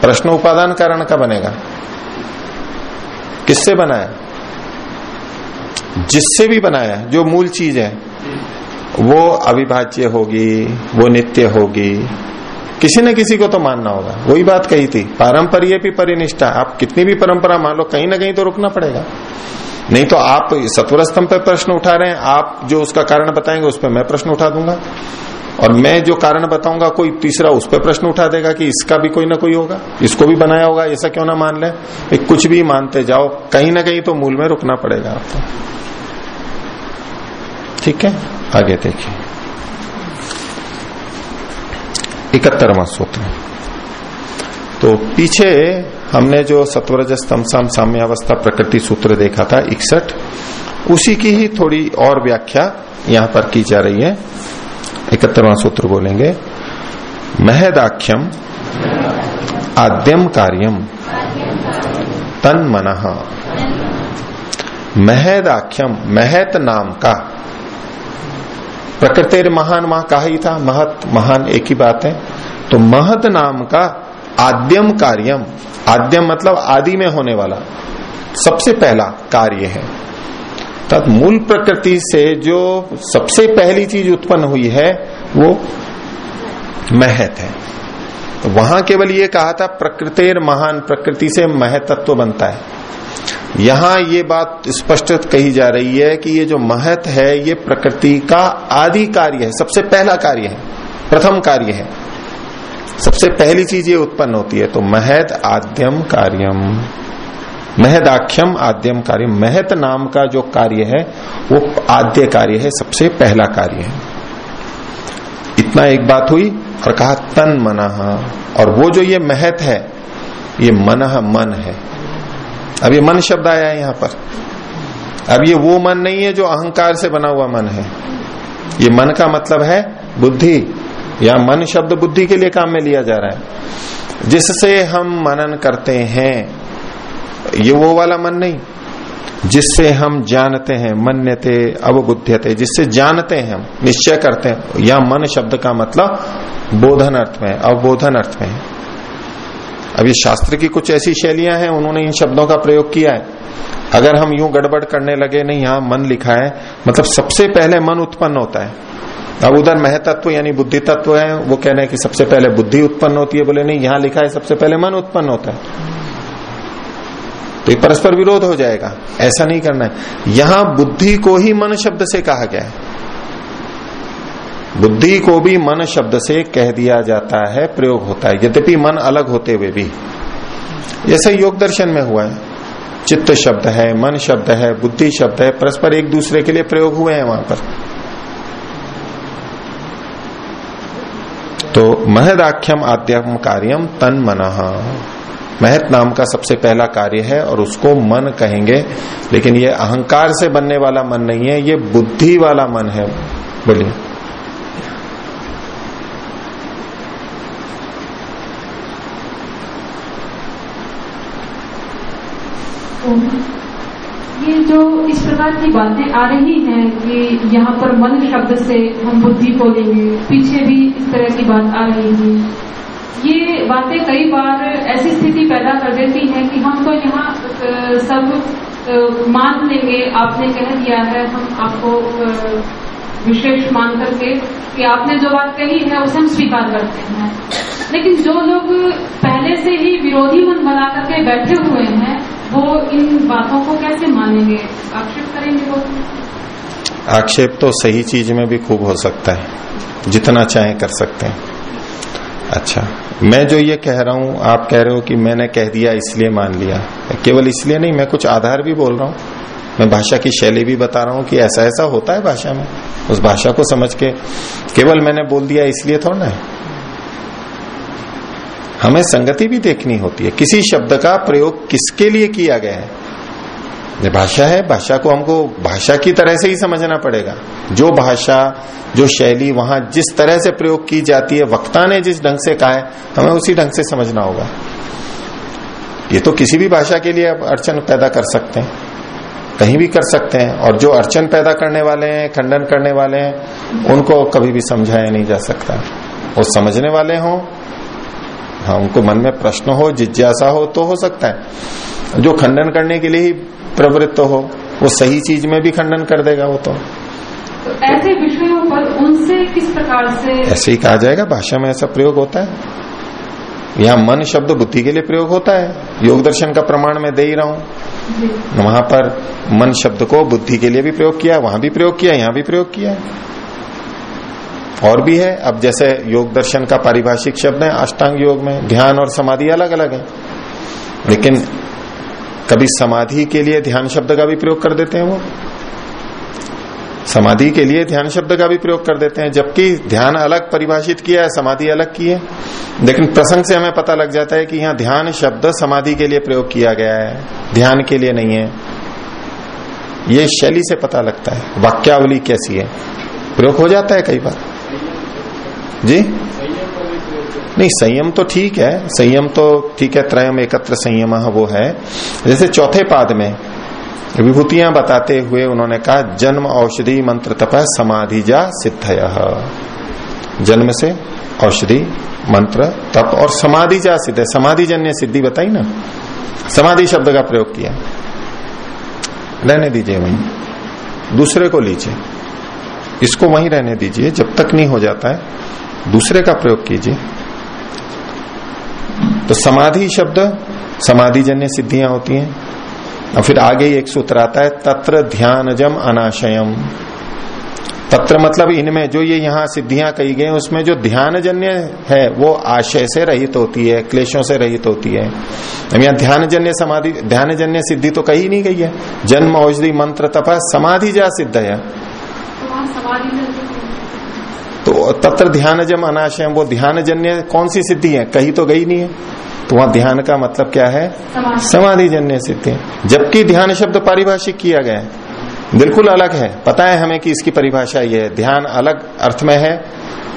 प्रश्न उपादान कारण का बनेगा। किससे बनाया? जिससे भी बनाया जो मूल चीज़ है वो अविभाज्य होगी वो नित्य होगी। किसी न किसी को तो मानना होगा। वही बात कही थी। पारंपरिय भी परिनिष्ठा। आप कितनी भी परंपरा मान लो, कहीं ना कहीं तो रुकना पड़ेगा। नहीं तो आप सत्वर स्तंभ पर प्रश्न उठा रहे हैं, आप जो उसका कारण बताएँगे, उस पर मैं प्रश्न उठा दूँगा। और मैं जो कारण बताऊँगा, कोई तीसरा उस पर प्रश्न उठा देगा कि इसका भी कोई ना कोई होगा। इसको भी बनाया होगा, ऐसा क्यों ना मान ले? कुछ भी मानते जाओ, कहीं ना कहीं तो मूल में रुकना पड़ेगा आपको। ठीक है? आगे देखिए। इकहत्तरवा सूत्र। तो पीछे हमने जो सत्वरज स्तंभ साम्यावस्था प्रकृति सूत्र देखा था, इकसठ, उसी की ही थोड़ी और व्याख्या यहाँ पर की जा रही है। इकहत्तरवा सूत्र बोलेंगे, महदाख्यम आद्यम कार्यम तन मन महदाख्यम, महत नाम का प्रकृति महान वहाँ कहा ही था। महत, महान एक ही बात है। तो महत नाम का आद्यम कार्यम, आद्यम मतलब आदि में होने वाला सबसे पहला कार्य है। तब मूल प्रकृति से जो सबसे पहली चीज़ उत्पन्न हुई है, वो महत है। तो वहाँ केवल ये कहा था, प्रकृतिर महान, प्रकृति से महतत्व बनता है। यहाँ ये बात स्पष्ट कही जा रही है कि ये जो महत है, ये प्रकृति का आदि कार्य है, सबसे पहला कार्य है, प्रथम कार्य है। सबसे पहली चीज़ ये उत्पन्न होती है तो महत आद्यम कार्यम। महदाख्यम आद्यम कार्य महत नाम का जो कार्य है, वो आद्य कार्य है, सबसे पहला कार्य है। इतना एक बात हुई और कहा तन मना। और वो जो ये महत है, ये मन मन है। अब ये मन शब्द आया है यहाँ पर। अब ये वो मन नहीं है जो अहंकार से बना हुआ मन है। ये मन का मतलब है बुद्धि। या मन शब्द बुद्धि के लिए काम में लिया जा रहा है। जिससे हम मनन करते हैं, ये वो वाला मन नहीं। जिससे हम जानते हैं, मन्यते अवबुद्धते जिससे जानते हैं हम, निश्चय करते हैं। या मन शब्द का मतलब बोधन अर्थ में, अवबोधन अर्थ में। ये शास्त्र की कुछ ऐसी शैलियाँ हैं, उन्होंने इन शब्दों का प्रयोग किया है। अगर हम यूँ गड़बड़ करने लगे, नहीं यहाँ मन लिखा है मतलब सबसे पहले मन उत्पन्न होता है। अब उधर महतत्व यानी बुद्धि तत्व है, वो कह रहे हैं कि सबसे पहले बुद्धि उत्पन्न होती है, बोले, नहीं, यहाँ लिखा है, सबसे पहले मन उत्पन्न होता है। तो परस्पर विरोध हो जाएगा, ऐसा नहीं करना है। यहाँ बुद्धि को ही मन शब्द से कहा गया है। बुद्धि को भी मन शब्द से कह दिया जाता है, प्रयोग होता है, यद्यपि मन अलग होते हुए भी। जैसे योग दर्शन में हुआ है। चित्त शब्द है, मन शब्द है, बुद्धि शब्द है, परस्पर एक दूसरे के लिए प्रयोग हुए हैं वहाँ पर। तो महदाख्यम आद्यम कार्यम तन मन। महत नाम का सबसे पहला कार्य है और उसको मन कहेंगे, लेकिन ये अहंकार से बनने वाला मन नहीं है, ये बुद्धि वाला मन है। बोलिए। ये जो इस प्रकार की बातें आ रही हैं कि यहाँ पर मन शब्द से हम बुद्धि को लेंगे, पीछे भी इस तरह की बात आ रही है। ये बातें कई बार ऐसी स्थिति पैदा कर देती हैं कि हम तो यहाँ सब मान लेंगे, आपने कह दिया है, हम आपको विशेष मान करके कि आपने जो बात कही है, उसे हम स्वीकार करते हैं। लेकिन जो लोग पहले से ही विरोधी मन बना करके बैठे हुए वो इन बातों को कैसे मानेंगे? आक्षेप करेंगे वो? आक्षेप तो सही चीज़ में भी खूब हो सकता है। जितना चाहे कर सकते हैं। अच्छा मैं जो ये कह रहा हूँ, आप कह रहे हो कि मैंने कह दिया, इसलिए मान लिया। केवल इसलिए नहीं, मैं कुछ आधार भी बोल रहा हूँ। मैं भाषा की शैली भी बता रहा हूँ कि ऐसा ऐसा होता है भाषा में। उस भाषा को समझ के, केवल मैंने बोल दिया, इसलिए थोड़ा ना है। हमें संगति भी देखनी होती है। किसी शब्द का प्रयोग किसके लिए किया गया है? ये भाषा है, भाषा को हमको भाषा की तरह से ही समझना पड़ेगा। जो भाषा, जो शैली वहाँ जिस तरह से प्रयोग की जाती है, वक्ता ने जिस ढंग से कहा है, हमें उसी ढंग से समझना होगा। ये तो किसी भी भाषा के लिए आप अड़चन पैदा कर सकते हैं। कहीं भी कर सकते हैं। और जो अड़चन पैदा करने वाले हैं, खंडन करने वाले हैं, उनको कभी भी समझाया नहीं जा सकता। वो समझने वाले हों हाँ उनको मन में प्रश्न हो जिज्ञासा हो तो हो सकता है। जो खंडन करने के लिए ही प्रवृत्त हो वो सही चीज़ में भी खंडन कर देगा वो तो। तो ऐसे विषयों पर उनसे किस प्रकार से ऐसे ही कहा जाएगा भाषा में ऐसा प्रयोग होता है। यहाँ मन शब्द बुद्धि के लिए प्रयोग होता है। योग दर्शन का प्रमाण मैं दे ही रहा हूँ। वहाँ पर मन शब्द को बुद्धि के लिए भी प्रयोग किया वहाँ भी प्रयोग किया यहाँ भी प्रयोग किया। और भी है। अब जैसे योग दर्शन का पारिभाषिक शब्द है, अष्टांग योग में ध्यान और समाधि अलग अलग है। लेकिन कभी समाधि के लिए ध्यान शब्द का भी प्रयोग कर देते हैं वो। समाधि के लिए ध्यान शब्द का भी प्रयोग कर देते हैं, जबकि ध्यान अलग परिभाषित किया है, समाधि अलग की है। लेकिन प्रसंग से हमें पता लग जाता है कि यहाँ ध्यान शब्द समाधि के लिए प्रयोग किया गया है, ध्यान के लिए नहीं है। ये शैली से पता लगता है, वाक्यावली कैसी है। प्रयोग हो जाता है कई बार। जी? नहीं, संयम तो ठीक है। संयम तो ठीक है, त्रयम एकत्र संयम वो है। जैसे चौथे पाद में विभूतियाँ बताते हुए उन्होंने कहा, जन्म औषधि मंत्र तप समाधि जा सिद्धय। जन्म से औषधि मंत्र तप और समाधि जा सिद्ध समाधि जन्य सिद्धि बताई ना? समाधि शब्द का प्रयोग किया। रहने दीजिए वहीं। दूसरे को लीजिए। इसको वहीं रहने दीजिए। जब तक नहीं हो जाता है दूसरे का प्रयोग कीजिए। तो समाधि शब्द समाधि जन्य सिद्धियाँ होती हैं। और फिर आगे एक सूत्र आता है, तत्र ध्यानजम अनाशयम। तत्र मतलब इनमें जो ये यहाँ सिद्धियाँ कही गई उसमें जो ध्यान जन्य है, वो आशय से रहित होती है, क्लेशों से रहित होती है। अब यहाँ ध्यान जन्य समाधि ध्यान जन्य सिद्धि तो कही नहीं गई है। जन्म औषधि मंत्र तपा, समाधि जा सिद्ध है। तो तत्र ध्यान जम अनाशयम वो ध्यान जन्य कौन सी सिद्धि है? कही तो गई नहीं है। तो वहाँ ध्यान का मतलब क्या है? समाधि। समाधि जन्य सिद्धि। जबकि ध्यान शब्द पारिभाषिक किया गया है। बिल्कुल अलग है। पता है हमें कि इसकी परिभाषा ये है। ध्यान अलग अर्थ में है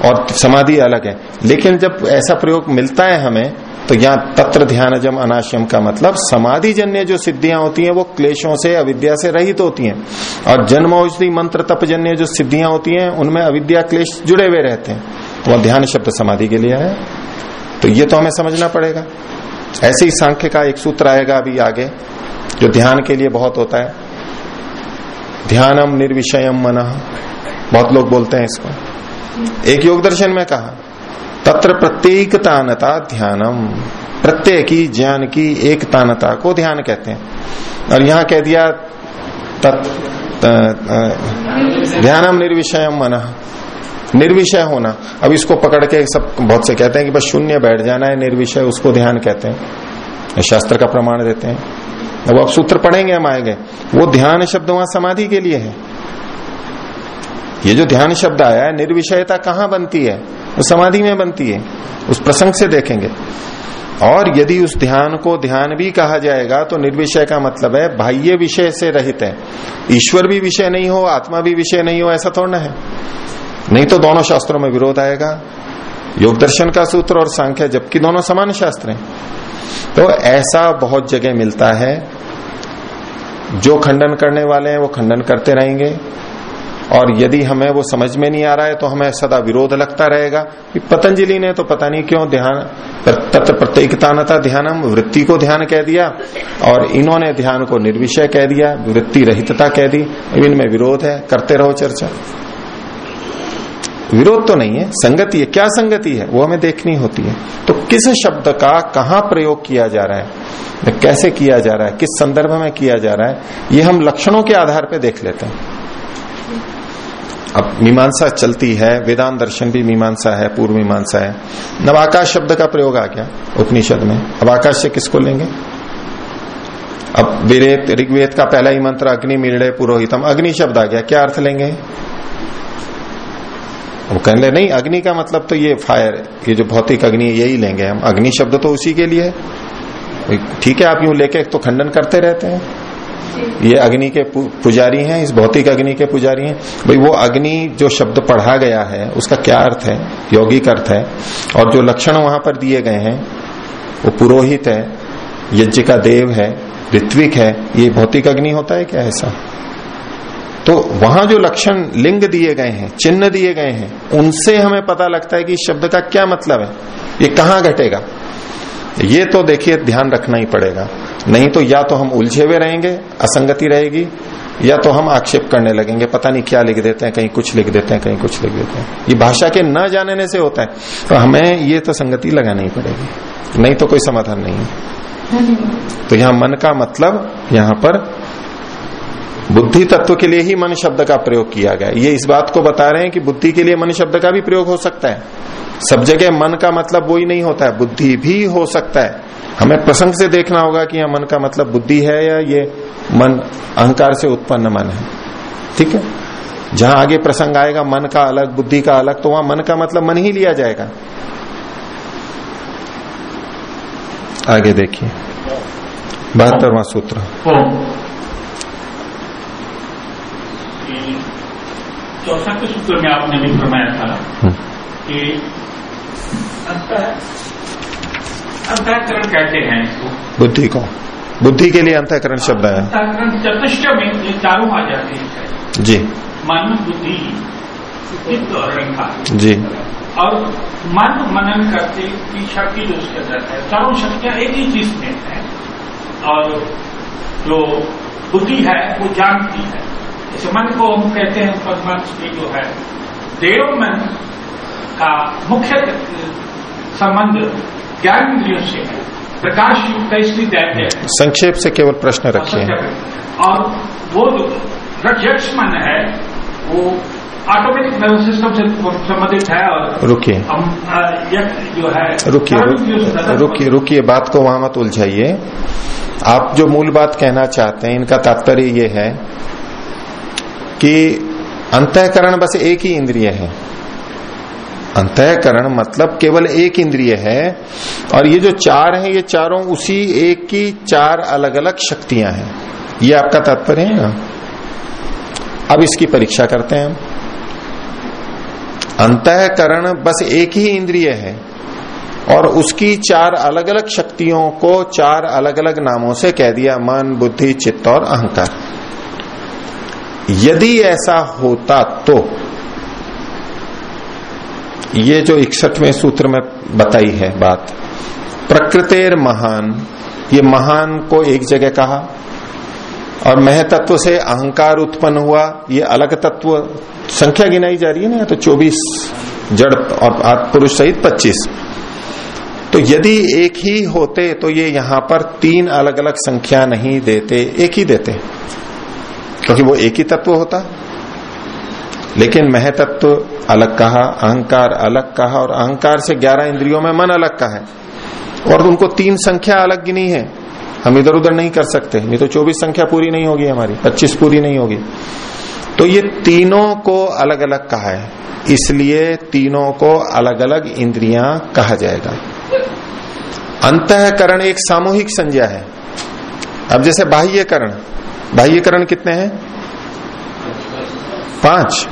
और समाधि अलग है। लेकिन जब ऐसा प्रयोग मिलता है हमें तो यहाँ तत्र ध्यान जम अनाशयम का मतलब समाधि जन्य जो सिद्धियाँ होती हैं, वो क्लेशों से, अविद्या से रहित होती हैं। और जन्म औषधि मंत्र तप जन्य जो सिद्धियाँ होती हैं, उनमें अविद्या क्लेश जुड़े हुए रहते हैं। तो वह ध्यान शब्द समाधि के लिए है तो ये तो हमें समझना पड़ेगा। ऐसे ही सांख्य का एक सूत्र आएगा अभी आगे, जो ध्यान के लिए बहुत होता है। ध्यानम निर्विषयम मन। बहुत लोग बोलते हैं इसको। एक योग दर्शन में कहा तत्र प्रत्येक तानता ध्यानम। प्रत्यय की, ज्ञान की एक तानता को ध्यान कहते हैं। और यहाँ कह दिया, तत् ध्यानम निर्विषयम मन। निर्विषय होना। अब इसको पकड़ के सब बहुत से कहते हैं कि बस शून्य बैठ जाना है, निर्विषय उसको ध्यान कहते हैं। शास्त्र का प्रमाण देते हैं। अब आप सूत्र पढ़ेंगे हम आएँगे। वो ध्यान शब्द वहाँ समाधि के लिए है। ये जो ध्यान शब्द आया है, निर्विषयता कहाँ बनती है? वो समाधि में बनती है, उस प्रसंग से देखेंगे। और यदि उस ध्यान को ध्यान भी कहा जाएगा तो निर्विषय का मतलब है बाह्य विषय से रहित है। ईश्वर भी विषय नहीं हो, आत्मा भी विषय नहीं हो, ऐसा थोड़ा है। नहीं तो दोनों शास्त्रों में विरोध आएगा। योग दर्शन का सूत्र और सांख्य, जबकि दोनों समान शास्त्र हैं। तो ऐसा बहुत जगह मिलता है। जो खंडन करने वाले हैं, वो खंडन करते रहेंगे। और यदि हमें वो समझ में नहीं आ रहा है तो हमें सदा विरोध लगता रहेगा। पतंजलि ने तो पता नहीं क्यों ध्यान तत्व प्रत्येकतानता ध्यानम, वृत्ति को ध्यान कह दिया, और इन्होंने ध्यान को निर्विषय कह दिया, वृत्ति रहितता कह दी। इनमें विरोध है, करते रहो चर्चा। विरोध तो नहीं है, संगति है। क्या संगति है? वो हमें देखनी होती है। तो किस शब्द का कहा प्रयोग किया जा रहा है? कैसे किया जा रहा है? किस संदर्भ में किया जा रहा है? ये हम लक्षणों के आधार पर देख लेते हैं। अब मीमांसा चलती है, वेदांत दर्शन भी मीमांसा है, पूर्व मीमांसा है। नव आकाश शब्द का प्रयोग आ गया उपनिषद में। अब आकाश से किसको लेंगे? अब वेद ऋग्वेद का पहला ही मंत्र, अग्नि मिलड़े पुरोहितम, अग्नि शब्द आ गया। क्या अर्थ लेंगे? वो कहने नहीं, अग्नि का मतलब तो ये फायर ये जो भौतिक अग्नि है, यही लेंगे हम। अग्नि शब्द तो उसी के लिए। ठीक है, आप यूँ लेके तो खंडन करते रहते हैं। ये अग्नि के पुजारी हैं, इस भौतिक अग्नि के पुजारी हैं। भाई, वो अग्नि जो शब्द पढ़ा गया है, उसका क्या अर्थ है? यौगिक अर्थ है। और जो लक्षण वहाँ पर दिए गए हैं, वो पुरोहित है, यज्ञ का देव है, ऋत्विक है, ये भौतिक अग्नि होता है क्या ऐसा? तो वहाँ जो लक्षण लिंग दिए गए हैं, चिन्ह दिए गए हैं, उनसे हमें पता लगता है कि शब्द का क्या मतलब है। ये कहाँ घटेगा? ये तो देखिए ध्यान रखना ही पड़ेगा। नहीं तो या तो हम उलझे हुए रहेंगे असंगति रहेगी या तो हम आक्षेप करने लगेंगे। पता नहीं क्या लिख देते हैं कहीं कुछ लिख देते हैं कहीं कुछ लिख देते हैं। ये भाषा के न जानने से होता है। तो हमें ये तो संगति लगानी ही पड़ेगी। नहीं तो कोई समाधान नहीं है। तो यहाँ मन का मतलब यहाँ पर बुद्धि तत्व के लिए ही मन शब्द का प्रयोग किया गया ये इस बात को बता रहे हैं कि बुद्धि के लिए मन शब्द का भी प्रयोग हो सकता है। सब जगह मन का मतलब वो ही नहीं होता है बुद्धि भी हो सकता है। हमें प्रसंग से देखना होगा कि यह मन का मतलब बुद्धि है या ये मन अहंकार से उत्पन्न मन है। ठीक है? जहाँ आगे प्रसंग आएगा मन का अलग बुद्धि का अलग तो वहाँ मन का मतलब मन ही लिया जाएगा। आगे देखिए। बहत्तरवा सूत्र। चौसठ सूत्र में आपने भी फरमाया था हम्म। कि अंतःकरण कहते हैं इसको। बुद्धि को। बुद्धि के लिए अंतःकरण शब्द है। अंतःकरण चतुष्ट में ये चारों आ जाते हैं। जी। मन बुद्धि चित्त और जी। और मन मनन करते की शक्ति जो उसके अंदर है चारों शक्तियाँ एक ही चीज़ में है। और जो बुद्धि है वो जानती है। जैसे मन को हम कहते हैं की जो है देव मन का मुख्य संबंध ज्ञान इंद्रियों से है। प्रकाश युक्त इसलिए दैत्य संक्षेप से केवल प्रश्न रखिए। और वो जो प्रत्यक्ष मन है वो ऑटोमेटिक नर्वस सिस्टम से संबंधित है और रुकिए। जो है रुकिए रुकिए रुकिए बात को वहाँ मत उलझाइए। आप जो मूल बात कहना चाहते हैं इनका तात्पर्य ये है कि अंतकरण बस एक ही इंद्रिय है। अंतकरण मतलब केवल एक इंद्रिय है और ये जो चार हैं, ये चारों उसी एक की चार अलग अलग शक्तियाँ हैं। ये आपका तात्पर्य है ना? अब इसकी परीक्षा करते हैं हम। अंतकरण बस एक ही इंद्रिय है और उसकी चार अलग अलग शक्तियों को चार अलग अलग नामों से कह दिया, मन, बुद्धि, चित्त और अहंकार। यदि ऐसा होता तो ये जो इकसठवें सूत्र में बताई है बात, प्रकृतिर महान, ये महान को एक जगह कहा, और मह तत्व से अहंकार उत्पन्न हुआ, ये अलग तत्व, संख्या गिनाई जा रही है ना तो 24 जड़ और पुरुष सहित 25 तो यदि एक ही होते तो ये यहाँ पर तीन अलग अलग संख्या नहीं देते, एक ही देते। क्योंकि वो एक ही तत्व होता। लेकिन मह तत्व अलग कहा, अहंकार अलग कहा और अहंकार से ग्यारह इंद्रियों में मन अलग का है। और उनको तीन संख्या अलग गिनी है। हम इधर उधर नहीं कर सकते। नहीं तो चौबीस संख्या पूरी नहीं होगी हमारी, पच्चीस पूरी नहीं होगी। तो ये तीनों को अलग अलग कहा है। इसलिए तीनों को अलग अलग इंद्रियाँ कहा जाएगा। अंतकरण एक सामूहिक संज्ञा है। अब जैसे बाह्यकरण बाह्यकरण कितने हैं? पाँच।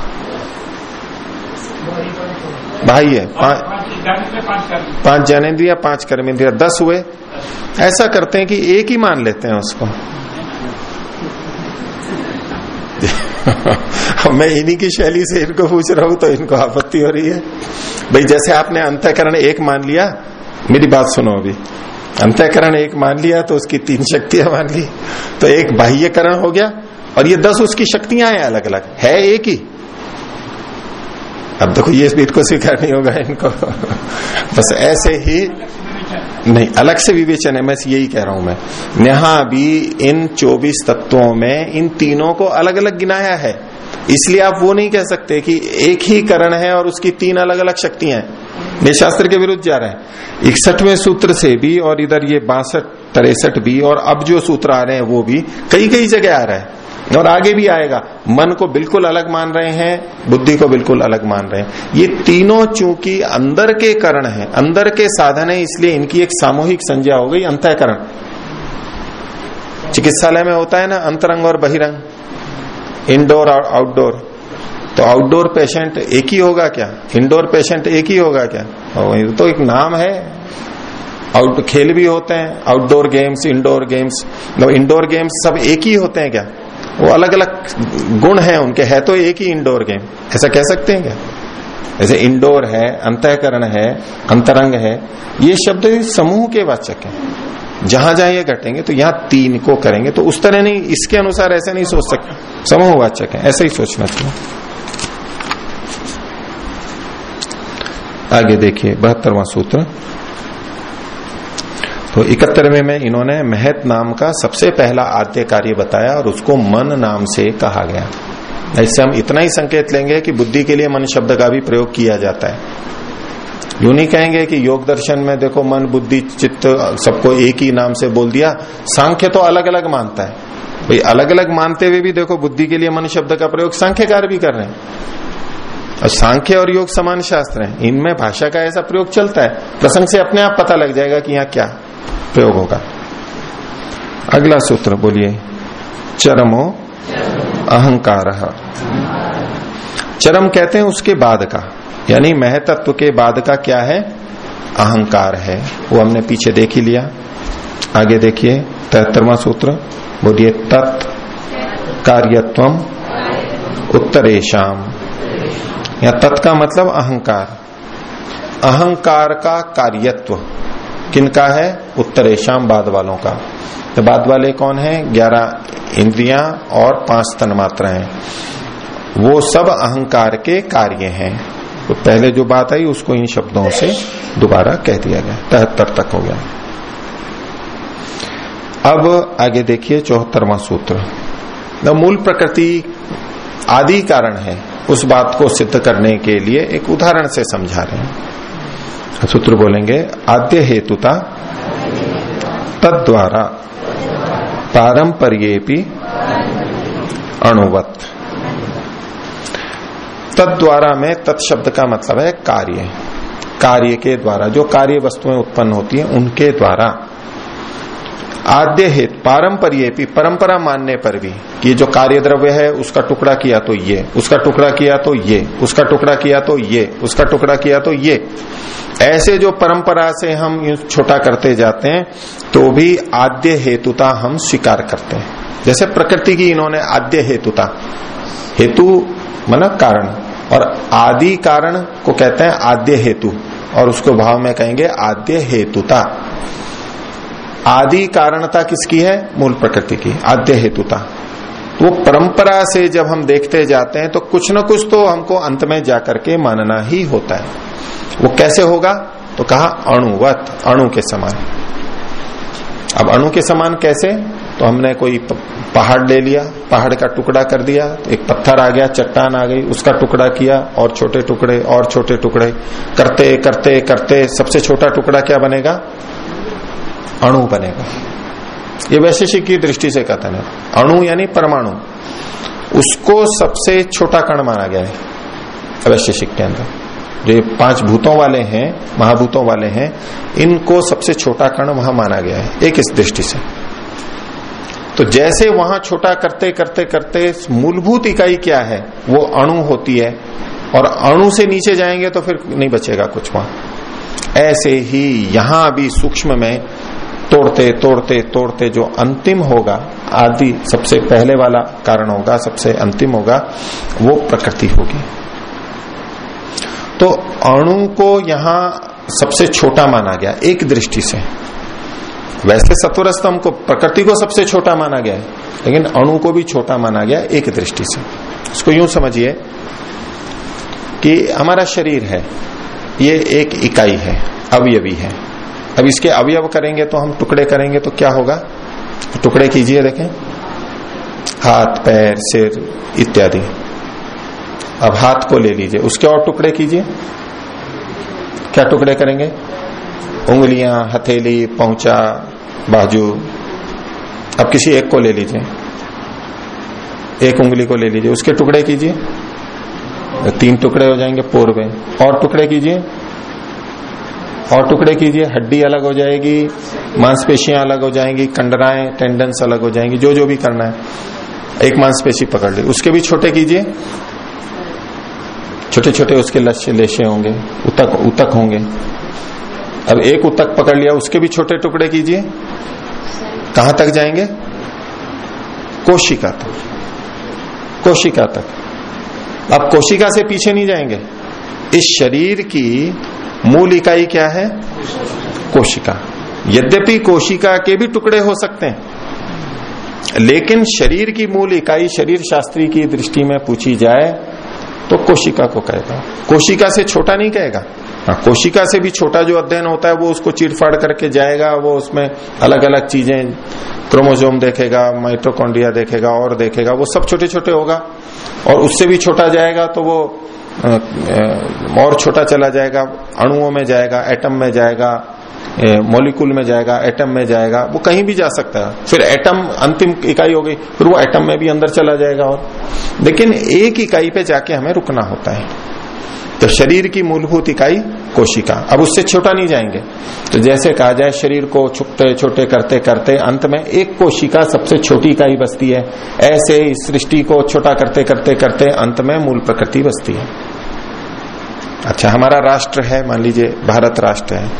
बाह्य पाँच ज्ञानेन्द्रिया पाँच कर्मेंद्रिया दस हुए। ऐसा करते हैं कि एक ही मान लेते हैं उसको। [LAUGHS] मैं इन्हीं की शैली से इनको पूछ रहा हूँ तो इनको आपत्ति हो रही है। भाई जैसे आपने अंतकरण एक मान लिया मेरी बात सुनो अभी। अंतकरण एक मान लिया तो उसकी तीन शक्तियाँ मान ली। तो एक बाह्यकरण हो गया और ये दस उसकी शक्तियाँ हैं अलग अलग है एक ही। अब देखो ये स्पीड को स्वीकार नहीं होगा इनको। बस ऐसे ही, नहीं, अलग से विवेचन है, मैं यही कह रहा हूँ मैं। यहाँ भी इन 24 तत्वों में इन तीनों को अलग अलग गिनाया है। इसलिए आप वो नहीं कह सकते कि एक ही करण है और उसकी तीन अलग अलग शक्तियाँ हैं। ये शास्त्र के विरुद्ध जा रहे हैं। इकसठवें सूत्र से भी और इधर ये बासठ, तिरसठ भी और अब जो सूत्र आ रहे हैं वो भी कई कई जगह आ रहा है। और आगे भी आएगा। मन को बिल्कुल अलग मान रहे हैं, बुद्धि को बिल्कुल अलग मान रहे हैं। ये तीनों चूँकि अंदर के करण है, अंदर के साधन है, इसलिए इनकी एक सामूहिक संज्ञा हो गई, अंतःकरण। चिकित्सालय में होता है ना, अंतरंग और बहिरंग। इंडोर और आउटडोर तो आउटडोर पेशेंट एक ही होगा क्या? इंडोर पेशेंट एक ही होगा क्या? तो एक नाम है। आउट खेल भी होते हैं आउटडोर गेम्स इंडोर गेम्स मतलब इंडोर गेम्स सब एक ही होते हैं क्या? वो अलग अलग गुण है उनके, है तो एक ही इंडोर गेम ऐसा कह सकते हैं क्या? जैसे इंडोर है, अंतःकरण है, अंतरंग है, ये शब्द समूह के वाचक हैं। जहाँ जहाँ ये घटेंगे तो यहाँ तीन को करेंगे तो उस तरह नहीं, इसके अनुसार ऐसे नहीं सोच सकते। समूह वाचक है, ऐसा ही सोचना चाहिए। आगे देखिए, बहत्तरवा सूत्र। तो इकहत्तरवे में इन्होंने महत नाम का सबसे पहला आद्य कार्य बताया और उसको मन नाम से कहा गया। ऐसे हम इतना ही संकेत लेंगे कि बुद्धि के लिए मन शब्द का भी प्रयोग किया जाता है। यू नहीं कहेंगे कि योग दर्शन में देखो मन, बुद्धि, चित्त सबको एक ही नाम से बोल दिया। सांख्य तो अलग अलग मानता है। भाई अलग अलग मानते हुए भी देखो बुद्धि के लिए मन शब्द का प्रयोग सांख्यकार भी कर रहे हैं। और सांख्य और योग समान शास्त्र हैं। इनमें भाषा का ऐसा प्रयोग चलता है। प्रसंग से अपने आप पता लग जाएगा कि यहाँ क्या। प्रयोग होगा अगला सूत्र बोलिए, चरमो अहंकार। चरम कहते हैं उसके बाद का, यानी महतत्व के बाद का क्या है? अहंकार है। वो हमने पीछे देख ही लिया। आगे देखिए तिहत्तरवा सूत्र बोलिए, तत् कार्यत्व उत्तरेशम या तत् का मतलब अहंकार। अहंकार का कार्यत्व। किनका है? उत्तरेशम बाद वालों का। तो बाद वाले कौन है? ग्यारह इंद्रियाँ और पाँच तन मात्रा है। वो सब अहंकार के कार्य हैं। तो पहले जो बात आई, उसको इन शब्दों से दोबारा कह दिया गया। तिहत्तर तक हो गया। अब आगे देखिए चौहत्तरवा सूत्र। मूल प्रकृति आदि कारण है। उस बात को सिद्ध करने के लिए एक उदाहरण से समझा रहे हैं। सूत्र बोलेंगे, आद्य हेतुता तद्वारा पारंपर्येपी अणुवत। तद्वारा में तत्शब्द का मतलब है कार्य। कार्य के द्वारा, जो कार्य वस्तुएँ उत्पन्न होती हैं, उनके द्वारा। आद्य हेत, पारंपरिय परंपरा मानने पर भी कि जो कार्य द्रव्य है, उसका टुकड़ा किया तो ये, उसका टुकड़ा किया तो ये, उसका टुकड़ा किया तो ये, उसका टुकड़ा किया तो ये। ऐसे जो परंपरा से हम छोटा करते जाते हैं तो भी आद्य हेतुता हम स्वीकार करते हैं। जैसे प्रकृति की इन्होंने आद्य हेतुता, हेतु मतलब कारण, और आदि कारण को कहते हैं आद्य हेतु, और उसको भाव में कहेंगे आद्य हेतुता। आदि कारणता किसकी है? मूल प्रकृति की, आद्य हेतुता। वो परंपरा से जब हम देखते जाते हैं तो कुछ न कुछ तो हमको अंत में जाकर के मानना ही होता है। वो कैसे होगा? तो कहा, अणुवत, अणु के समान। अब अणु के समान कैसे? तो हमने कोई पहाड़ ले लिया, पहाड़ का टुकड़ा कर दिया तो एक पत्थर आ गया, चट्टान आ गई, उसका टुकड़ा किया, और छोटे टुकड़े, और छोटे टुकड़े। करते करते करते, सबसे छोटा टुकड़ा क्या बनेगा? अणु बनेगा। ये वैशेषिक की दृष्टि से कथन है। अणु यानी परमाणु। उसको सबसे छोटा कण माना गया है वैशेषिक के अंदर। जो पाँच भूतों वाले हैं, महाभूतों वाले हैं, इनको सबसे छोटा कण वहाँ माना गया है, एक इस दृष्टि से। तो जैसे वहाँ छोटा करते करते करते मूलभूत इकाई क्या है, वो अणु होती है, और अणु से नीचे जाएँगे तो फिर नहीं बचेगा कुछ वहाँ। ऐसे ही यहाँ भी सूक्ष्म में तोड़ते तोड़ते तोड़ते जो अंतिम होगा, आदि सबसे पहले वाला कारण होगा, सबसे अंतिम होगा, वो प्रकृति होगी। तो अणु को यहाँ सबसे छोटा माना गया, एक दृष्टि से। वैसे सत्वर स्तंभ को प्रकृति को सबसे छोटा माना गया है, लेकिन अणु को भी छोटा माना गया एक दृष्टि से। इसको यूँ समझिए कि हमारा शरीर है, ये एक इकाई है, अवयवी है। अब इसके अवयव करेंगे तो हम टुकड़े करेंगे तो क्या होगा? टुकड़े कीजिए, देखें। हाथ, पैर, सिर इत्यादि। अब हाथ को ले लीजिए। उसके और टुकड़े कीजिए। क्या टुकड़े करेंगे? उंगलियाँ, हथेली, पहुँचा, बाजू। अब किसी एक को ले लीजिए। एक उंगली को ले लीजिए। उसके टुकड़े कीजिए। तीन टुकड़े हो जाएँगे पूर्व और टुकड़े कीजिए। और टुकड़े कीजिए, हड्डी अलग हो जाएगी, मांसपेशियाँ अलग हो जाएँगी, कंडराएँ टेंडेंस अलग हो जाएँगी, जो जो भी करना है, एक मांसपेशी पकड़ ली उसके भी छोटे कीजिए। छोटे छोटे उसके लक्ष्य लेशे होंगे, उतक उतक होंगे। अब एक उतक पकड़ लिया, उसके भी छोटे टुकड़े कीजिए। कहाँ तक जाएँगे? कोशिका तक। कोशिका तक। अब कोशिका से पीछे नहीं जाएँगे। इस शरीर की मूल इकाई क्या है? कोशिका। यद्यपि कोशिका के भी टुकड़े हो सकते हैं, लेकिन शरीर की मूल इकाई शरीर शास्त्री की दृष्टि में पूछी जाए तो कोशिका को कहेगा। कोशिका से छोटा नहीं कहेगा। हाँ कोशिका से भी छोटा जो अध्ययन होता है, वो उसको चिरफाड़ करके जाएगा, वो उसमें अलग अलग चीज़ें क्रोमोजोम देखेगा माइट्रोकॉन्ड्रिया देखेगा, और देखेगा, वो सब छोटे छोटे होगा, और उससे भी छोटा जाएगा तो वो और छोटा चला जाएगा, अणुओं में जाएगा एटम में जाएगा मोलिकुल में जाएगा एटम में जाएगा, वो कहीं भी जा सकता है। फिर एटम अंतिम इकाई हो गई, फिर वो एटम में भी अंदर चला जाएगा और। लेकिन एक इकाई पे जाके हमें रुकना होता है। तो शरीर की मूलभूत इकाई कोशिका। अब उससे छोटा नहीं जाएँगे। तो जैसे कहा जाए, शरीर को छोटे छोटे करते करते अंत में एक कोशिका सबसे छोटी इकाई बसती है। ऐसे इस सृष्टि को छोटा करते करते करते अंत में मूल प्रकृति बसती है। अच्छा हमारा राष्ट्र है, मान लीजिए, भारत राष्ट्र है।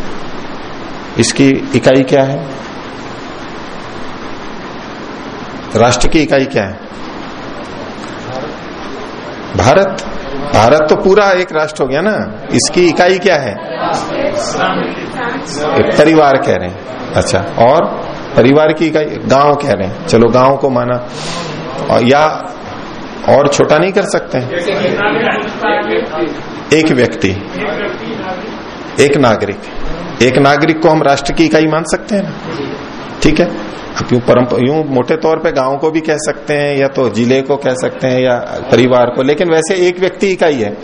इसकी इकाई क्या है? राष्ट्र की इकाई क्या है? भारत। भारत तो पूरा एक राष्ट्र हो गया ना। इसकी इकाई क्या है? एक परिवार कह रहे हैं। अच्छा और परिवार की इकाई गाँव कह रहे हैं। चलो, गाँव को माना। और या और छोटा नहीं कर सकते? एक व्यक्ति, एक नागरिक। एक नागरिक को हम राष्ट्र की इकाई मान सकते हैं ना? ठीक है? अब यूँ परंपरा यूँ मोटे तौर पे गाँव को भी कह सकते हैं, या तो ज़िले को कह सकते हैं, या परिवार को। लेकिन वैसे एक व्यक्ति इकाई है।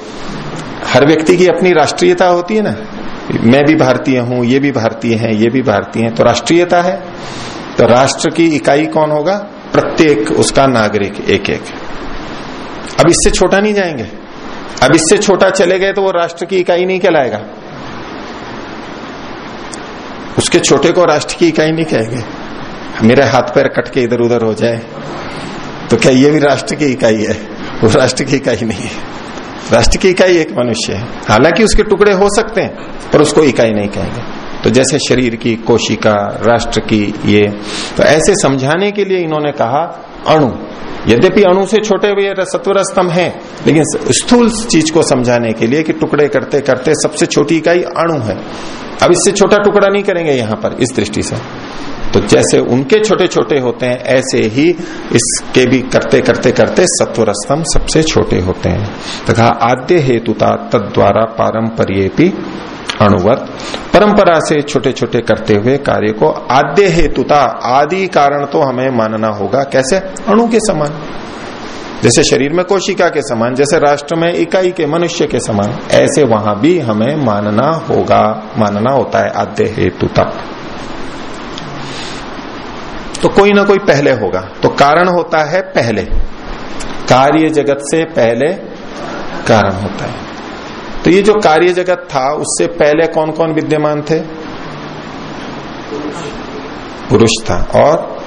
हर व्यक्ति की अपनी राष्ट्रीयता होती है ना? मैं भी भारतीय हूँ, ये भी भारतीय हैं, ये भी भारतीय हैं। तो राष्ट्रीयता है। तो राष्ट्र की इकाई कौन होगा? प्रत्येक उसका नागरिक एक एक अब इससे छोटा नहीं जाएँगे। अब इससे छोटा चले गए तो वो राष्ट्र की इकाई नहीं कहलाएगा। उसके छोटे को राष्ट्र की इकाई नहीं कहेंगे मेरे हाथ पैर कट के इधर उधर हो जाए तो क्या ये भी राष्ट्र की इकाई है? वो राष्ट्र की इकाई नहीं है। राष्ट्र की इकाई एक मनुष्य है। हालाँकि उसके टुकड़े हो सकते हैं, पर उसको इकाई नहीं कहेंगे तो जैसे शरीर की, कोशिका, राष्ट्र की ये तो ऐसे समझाने के लिए इन्होंने कहा, अणु। यद्यपि अणु से छोटे हुए सत्वर स्तंभ है, लेकिन स्थूल चीज़ को समझाने के लिए कि टुकड़े करते करते सबसे छोटी इकाई अणु है। अब इससे छोटा टुकड़ा नहीं करेंगे यहाँ पर, इस दृष्टि से। तो जैसे उनके छोटे छोटे होते हैं, ऐसे ही इसके भी करते करते करते सत्वर स्तंभ सबसे छोटे होते हैं। तथा आद्य हेतुता तद द्वारा पारंपरिय अणुवत परंपरा से छोटे छोटे करते हुए कार्य को आद्य हेतुता, आदि कारण तो हमें मानना होगा। कैसे? अणु के समान। जैसे शरीर में कोशिका के समान, जैसे राष्ट्र में इकाई के, मनुष्य के समान, ऐसे वहाँ भी हमें मानना होगा। मानना होता है आद्य हेतुता। तो कोई ना कोई पहले होगा। तो कारण होता है पहले। कार्य जगत से पहले कारण होता है। तो ये जो कार्य जगत था, उससे पहले कौन कौन विद्यमान थे? पुरुष था और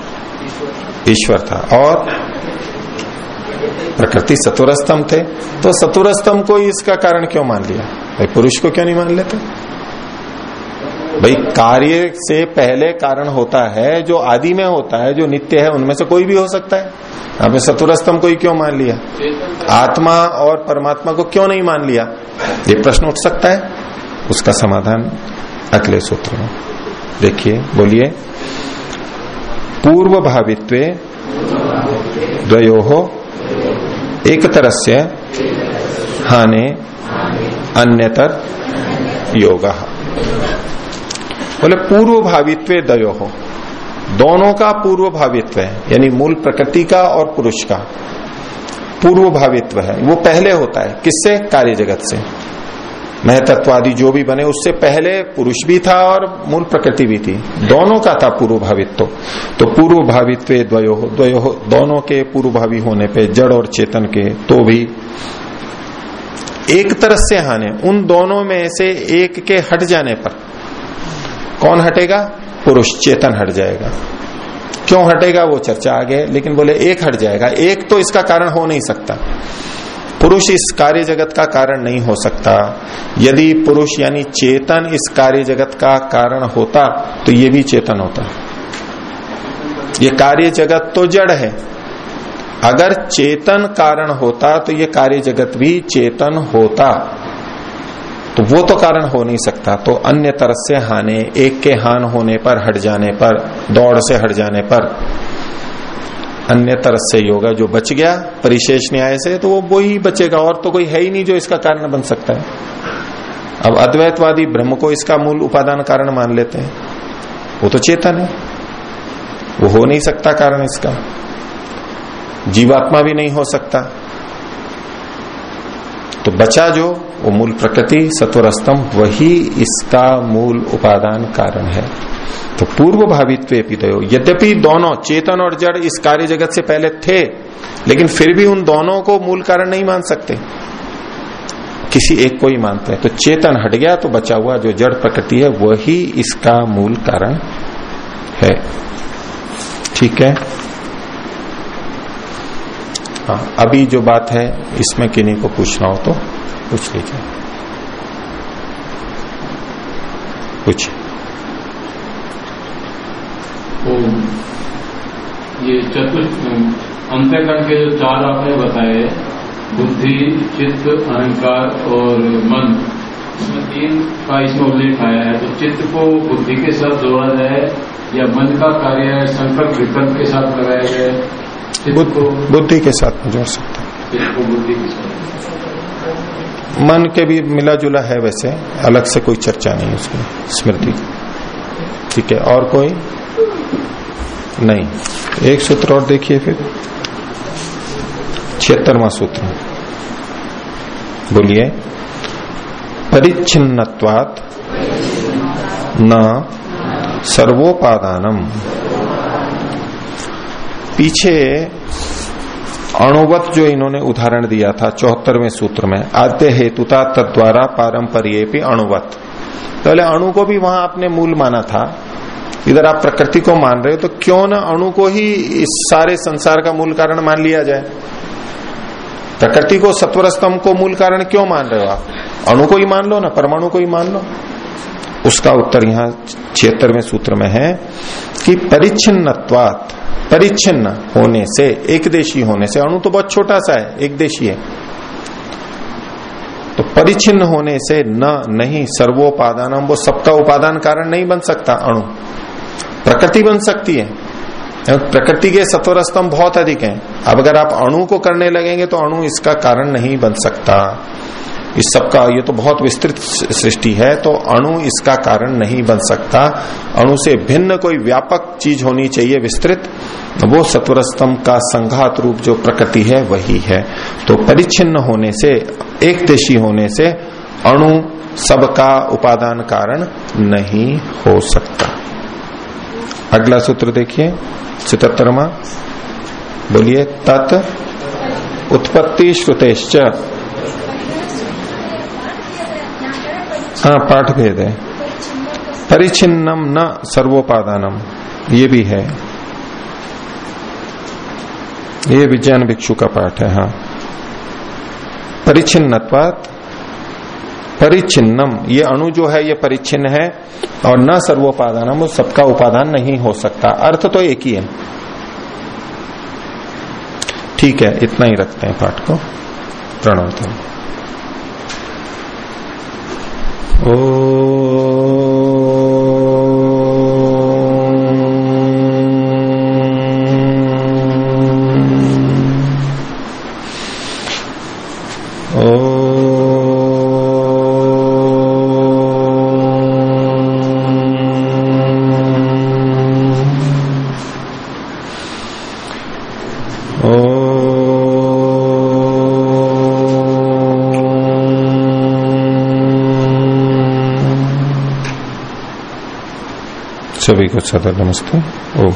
ईश्वर था और प्रकृति सतुरस्तम थे। तो सतुरस्तम को इसका कारण क्यों मान लिया? भाई पुरुष को क्यों नहीं मान लेते? भाई, कार्य से पहले कारण होता है, जो आदि में होता है, जो नित्य है, उनमें से कोई भी हो सकता है। आपने सतुरस्तम कोई क्यों मान लिया? आत्मा और परमात्मा को क्यों नहीं मान लिया? ये प्रश्न उठ सकता है। उसका समाधान अगले सूत्र में। देखिए, बोलिए। पूर्व भावित्व द्वयो एक तरह से हाने अन्यतर योग। बोले पूर्व भावित्व दयो हो दोनों का पूर्व भावित्व है, यानी मूल प्रकृति का और पुरुष का। पूर्व भावित्व है, वो पहले होता है। किससे? कार्य जगत से। महतत्वादि जो भी बने, उससे पहले पुरुष भी था और मूल प्रकृति भी थी। दोनों का था पूर्व भावित्व तो पूर्व भावित्व द्वयो द्वयो, दोनों के पूर्व भावी होने पे, जड़ और चेतन के तो भी। एक तरह से हाने, उन दोनों में से एक के हट जाने पर कौन हटेगा? पुरुष चेतन हट जाएगा। क्यों हटेगा? वो चर्चा आगे, लेकिन बोले, एक हट जाएगा। एक तो इसका कारण हो नहीं सकता। पुरुष इस कार्य जगत का कारण नहीं हो सकता। यदि पुरुष यानी चेतन इस कार्य जगत का कारण होता तो ये भी चेतन होता। ये कार्य जगत तो जड़ है। अगर चेतन कारण होता तो ये कार्य जगत भी चेतन होता। तो वो तो कारण हो नहीं सकता। तो अन्य तरह से हाने, एक के हान होने पर हट जाने पर, दौड़ से हट जाने पर अन्य तरह से योगा जो बच गया परिशेष न्याय से तो वो वो ही बचेगा। और तो कोई है ही नहीं जो इसका कारण बन सकता है। अब अद्वैतवादी ब्रह्म को इसका मूल उपादान कारण मान लेते हैं। वो तो चेतन है। वो हो नहीं सकता कारण इसका। जीवात्मा भी नहीं हो सकता। तो बचा जो वो मूल प्रकृति सत्वर स्तंभ वही इसका मूल उपादान कारण है। तो पूर्व भावित्व यद्यपि दोनों, चेतन और जड़, इस कार्य जगत से पहले थे, लेकिन फिर भी उन दोनों को मूल कारण नहीं मान सकते। किसी एक को ही मानते हैं। तो चेतन हट गया तो बचा हुआ जो जड़ प्रकृति है, वही इसका मूल कारण है। ठीक है? हाँ अभी जो बात है, इसमें किन्हीं को पूछना हो तो। पूछ लीजिए पूछ तो ये चतुर्थ अंत्यकरण के जो चार आपने बताए बुद्धि चित्त अहंकार और मन इसमें तीन का इसमें उल्लेख आया है। तो चित्त को बुद्धि के साथ जोड़ा जाए या मन का कार्य संकल्प विकल्प के साथ कराया जाए बुद्धि के साथ जोड़ सकते मन के भी मिला जुला है वैसे, अलग से कोई चर्चा नहीं उसकी स्मृति। ठीक है, और कोई? नहीं। एक सूत्र और देखिए फिर। छिहत्तरवा सूत्र। बोलिए, परिच्छिन्नत्वात न सर्वोपादानम। पीछे अणुवत जो इन्होंने उदाहरण दिया था चौहत्तरवें सूत्र में, आद्य हेतुता तद्वारा पारंपरिय भी अणुवत। पहले तो अणु को भी वहाँ आपने मूल माना था। इधर आप प्रकृति को मान रहे हो तो क्यों ना अणु को ही इस सारे संसार का मूल कारण मान लिया जाए? प्रकृति को सत्वर स्तंभ को मूल कारण क्यों मान रहे हो आप? अणु को ही मान लो ना, परमाणु को ही मान लो। उसका उत्तर यहाँ छिहत्तरवें सूत्र में है कि परिच्छिन्नत्वात परिच्छिन्न होने से, एक देशी होने से, अणु तो बहुत छोटा सा है, एक देशी है। तो परिच्छिन्न होने से न, नहीं सर्वोपादान वो सबका उपादान कारण नहीं बन सकता अणु। प्रकृति बन सकती है। प्रकृति के सत्वर स्तंभ बहुत अधिक हैं। अब अगर आप अणु को करने लगेंगे तो अणु इसका कारण नहीं बन सकता। इस सबका ये तो बहुत विस्तृत सृष्टि है तो अणु इसका कारण नहीं बन सकता। अणु से भिन्न कोई व्यापक चीज़ होनी चाहिए विस्तृत वो सत्वर स्तंभ का संघात रूप जो प्रकृति है, वही है। तो परिच्छिन्न होने से एक देशी होने से अणु सबका उपादान कारण नहीं हो सकता। अगला सूत्र देखिए सितहत्तरमा बोलिए, तत् उत्पत्ति श्रुतेश्च। हाँ पाठ भेद है। परिचिन्नम न सर्वोपादानम, ये भी है। ये विज्ञान भिक्षु का पाठ है हाँ। परिचिन्नत्वात परिचिन्नम ये अणु जो है, ये परिचिन्न है, और न सर्वोपादानम, वो सबका उपादान नहीं हो सकता। अर्थ तो एक ही है। ठीक है, इतना ही रखते हैं पाठ को। प्रणव सभी को सदर नमस्ते ओम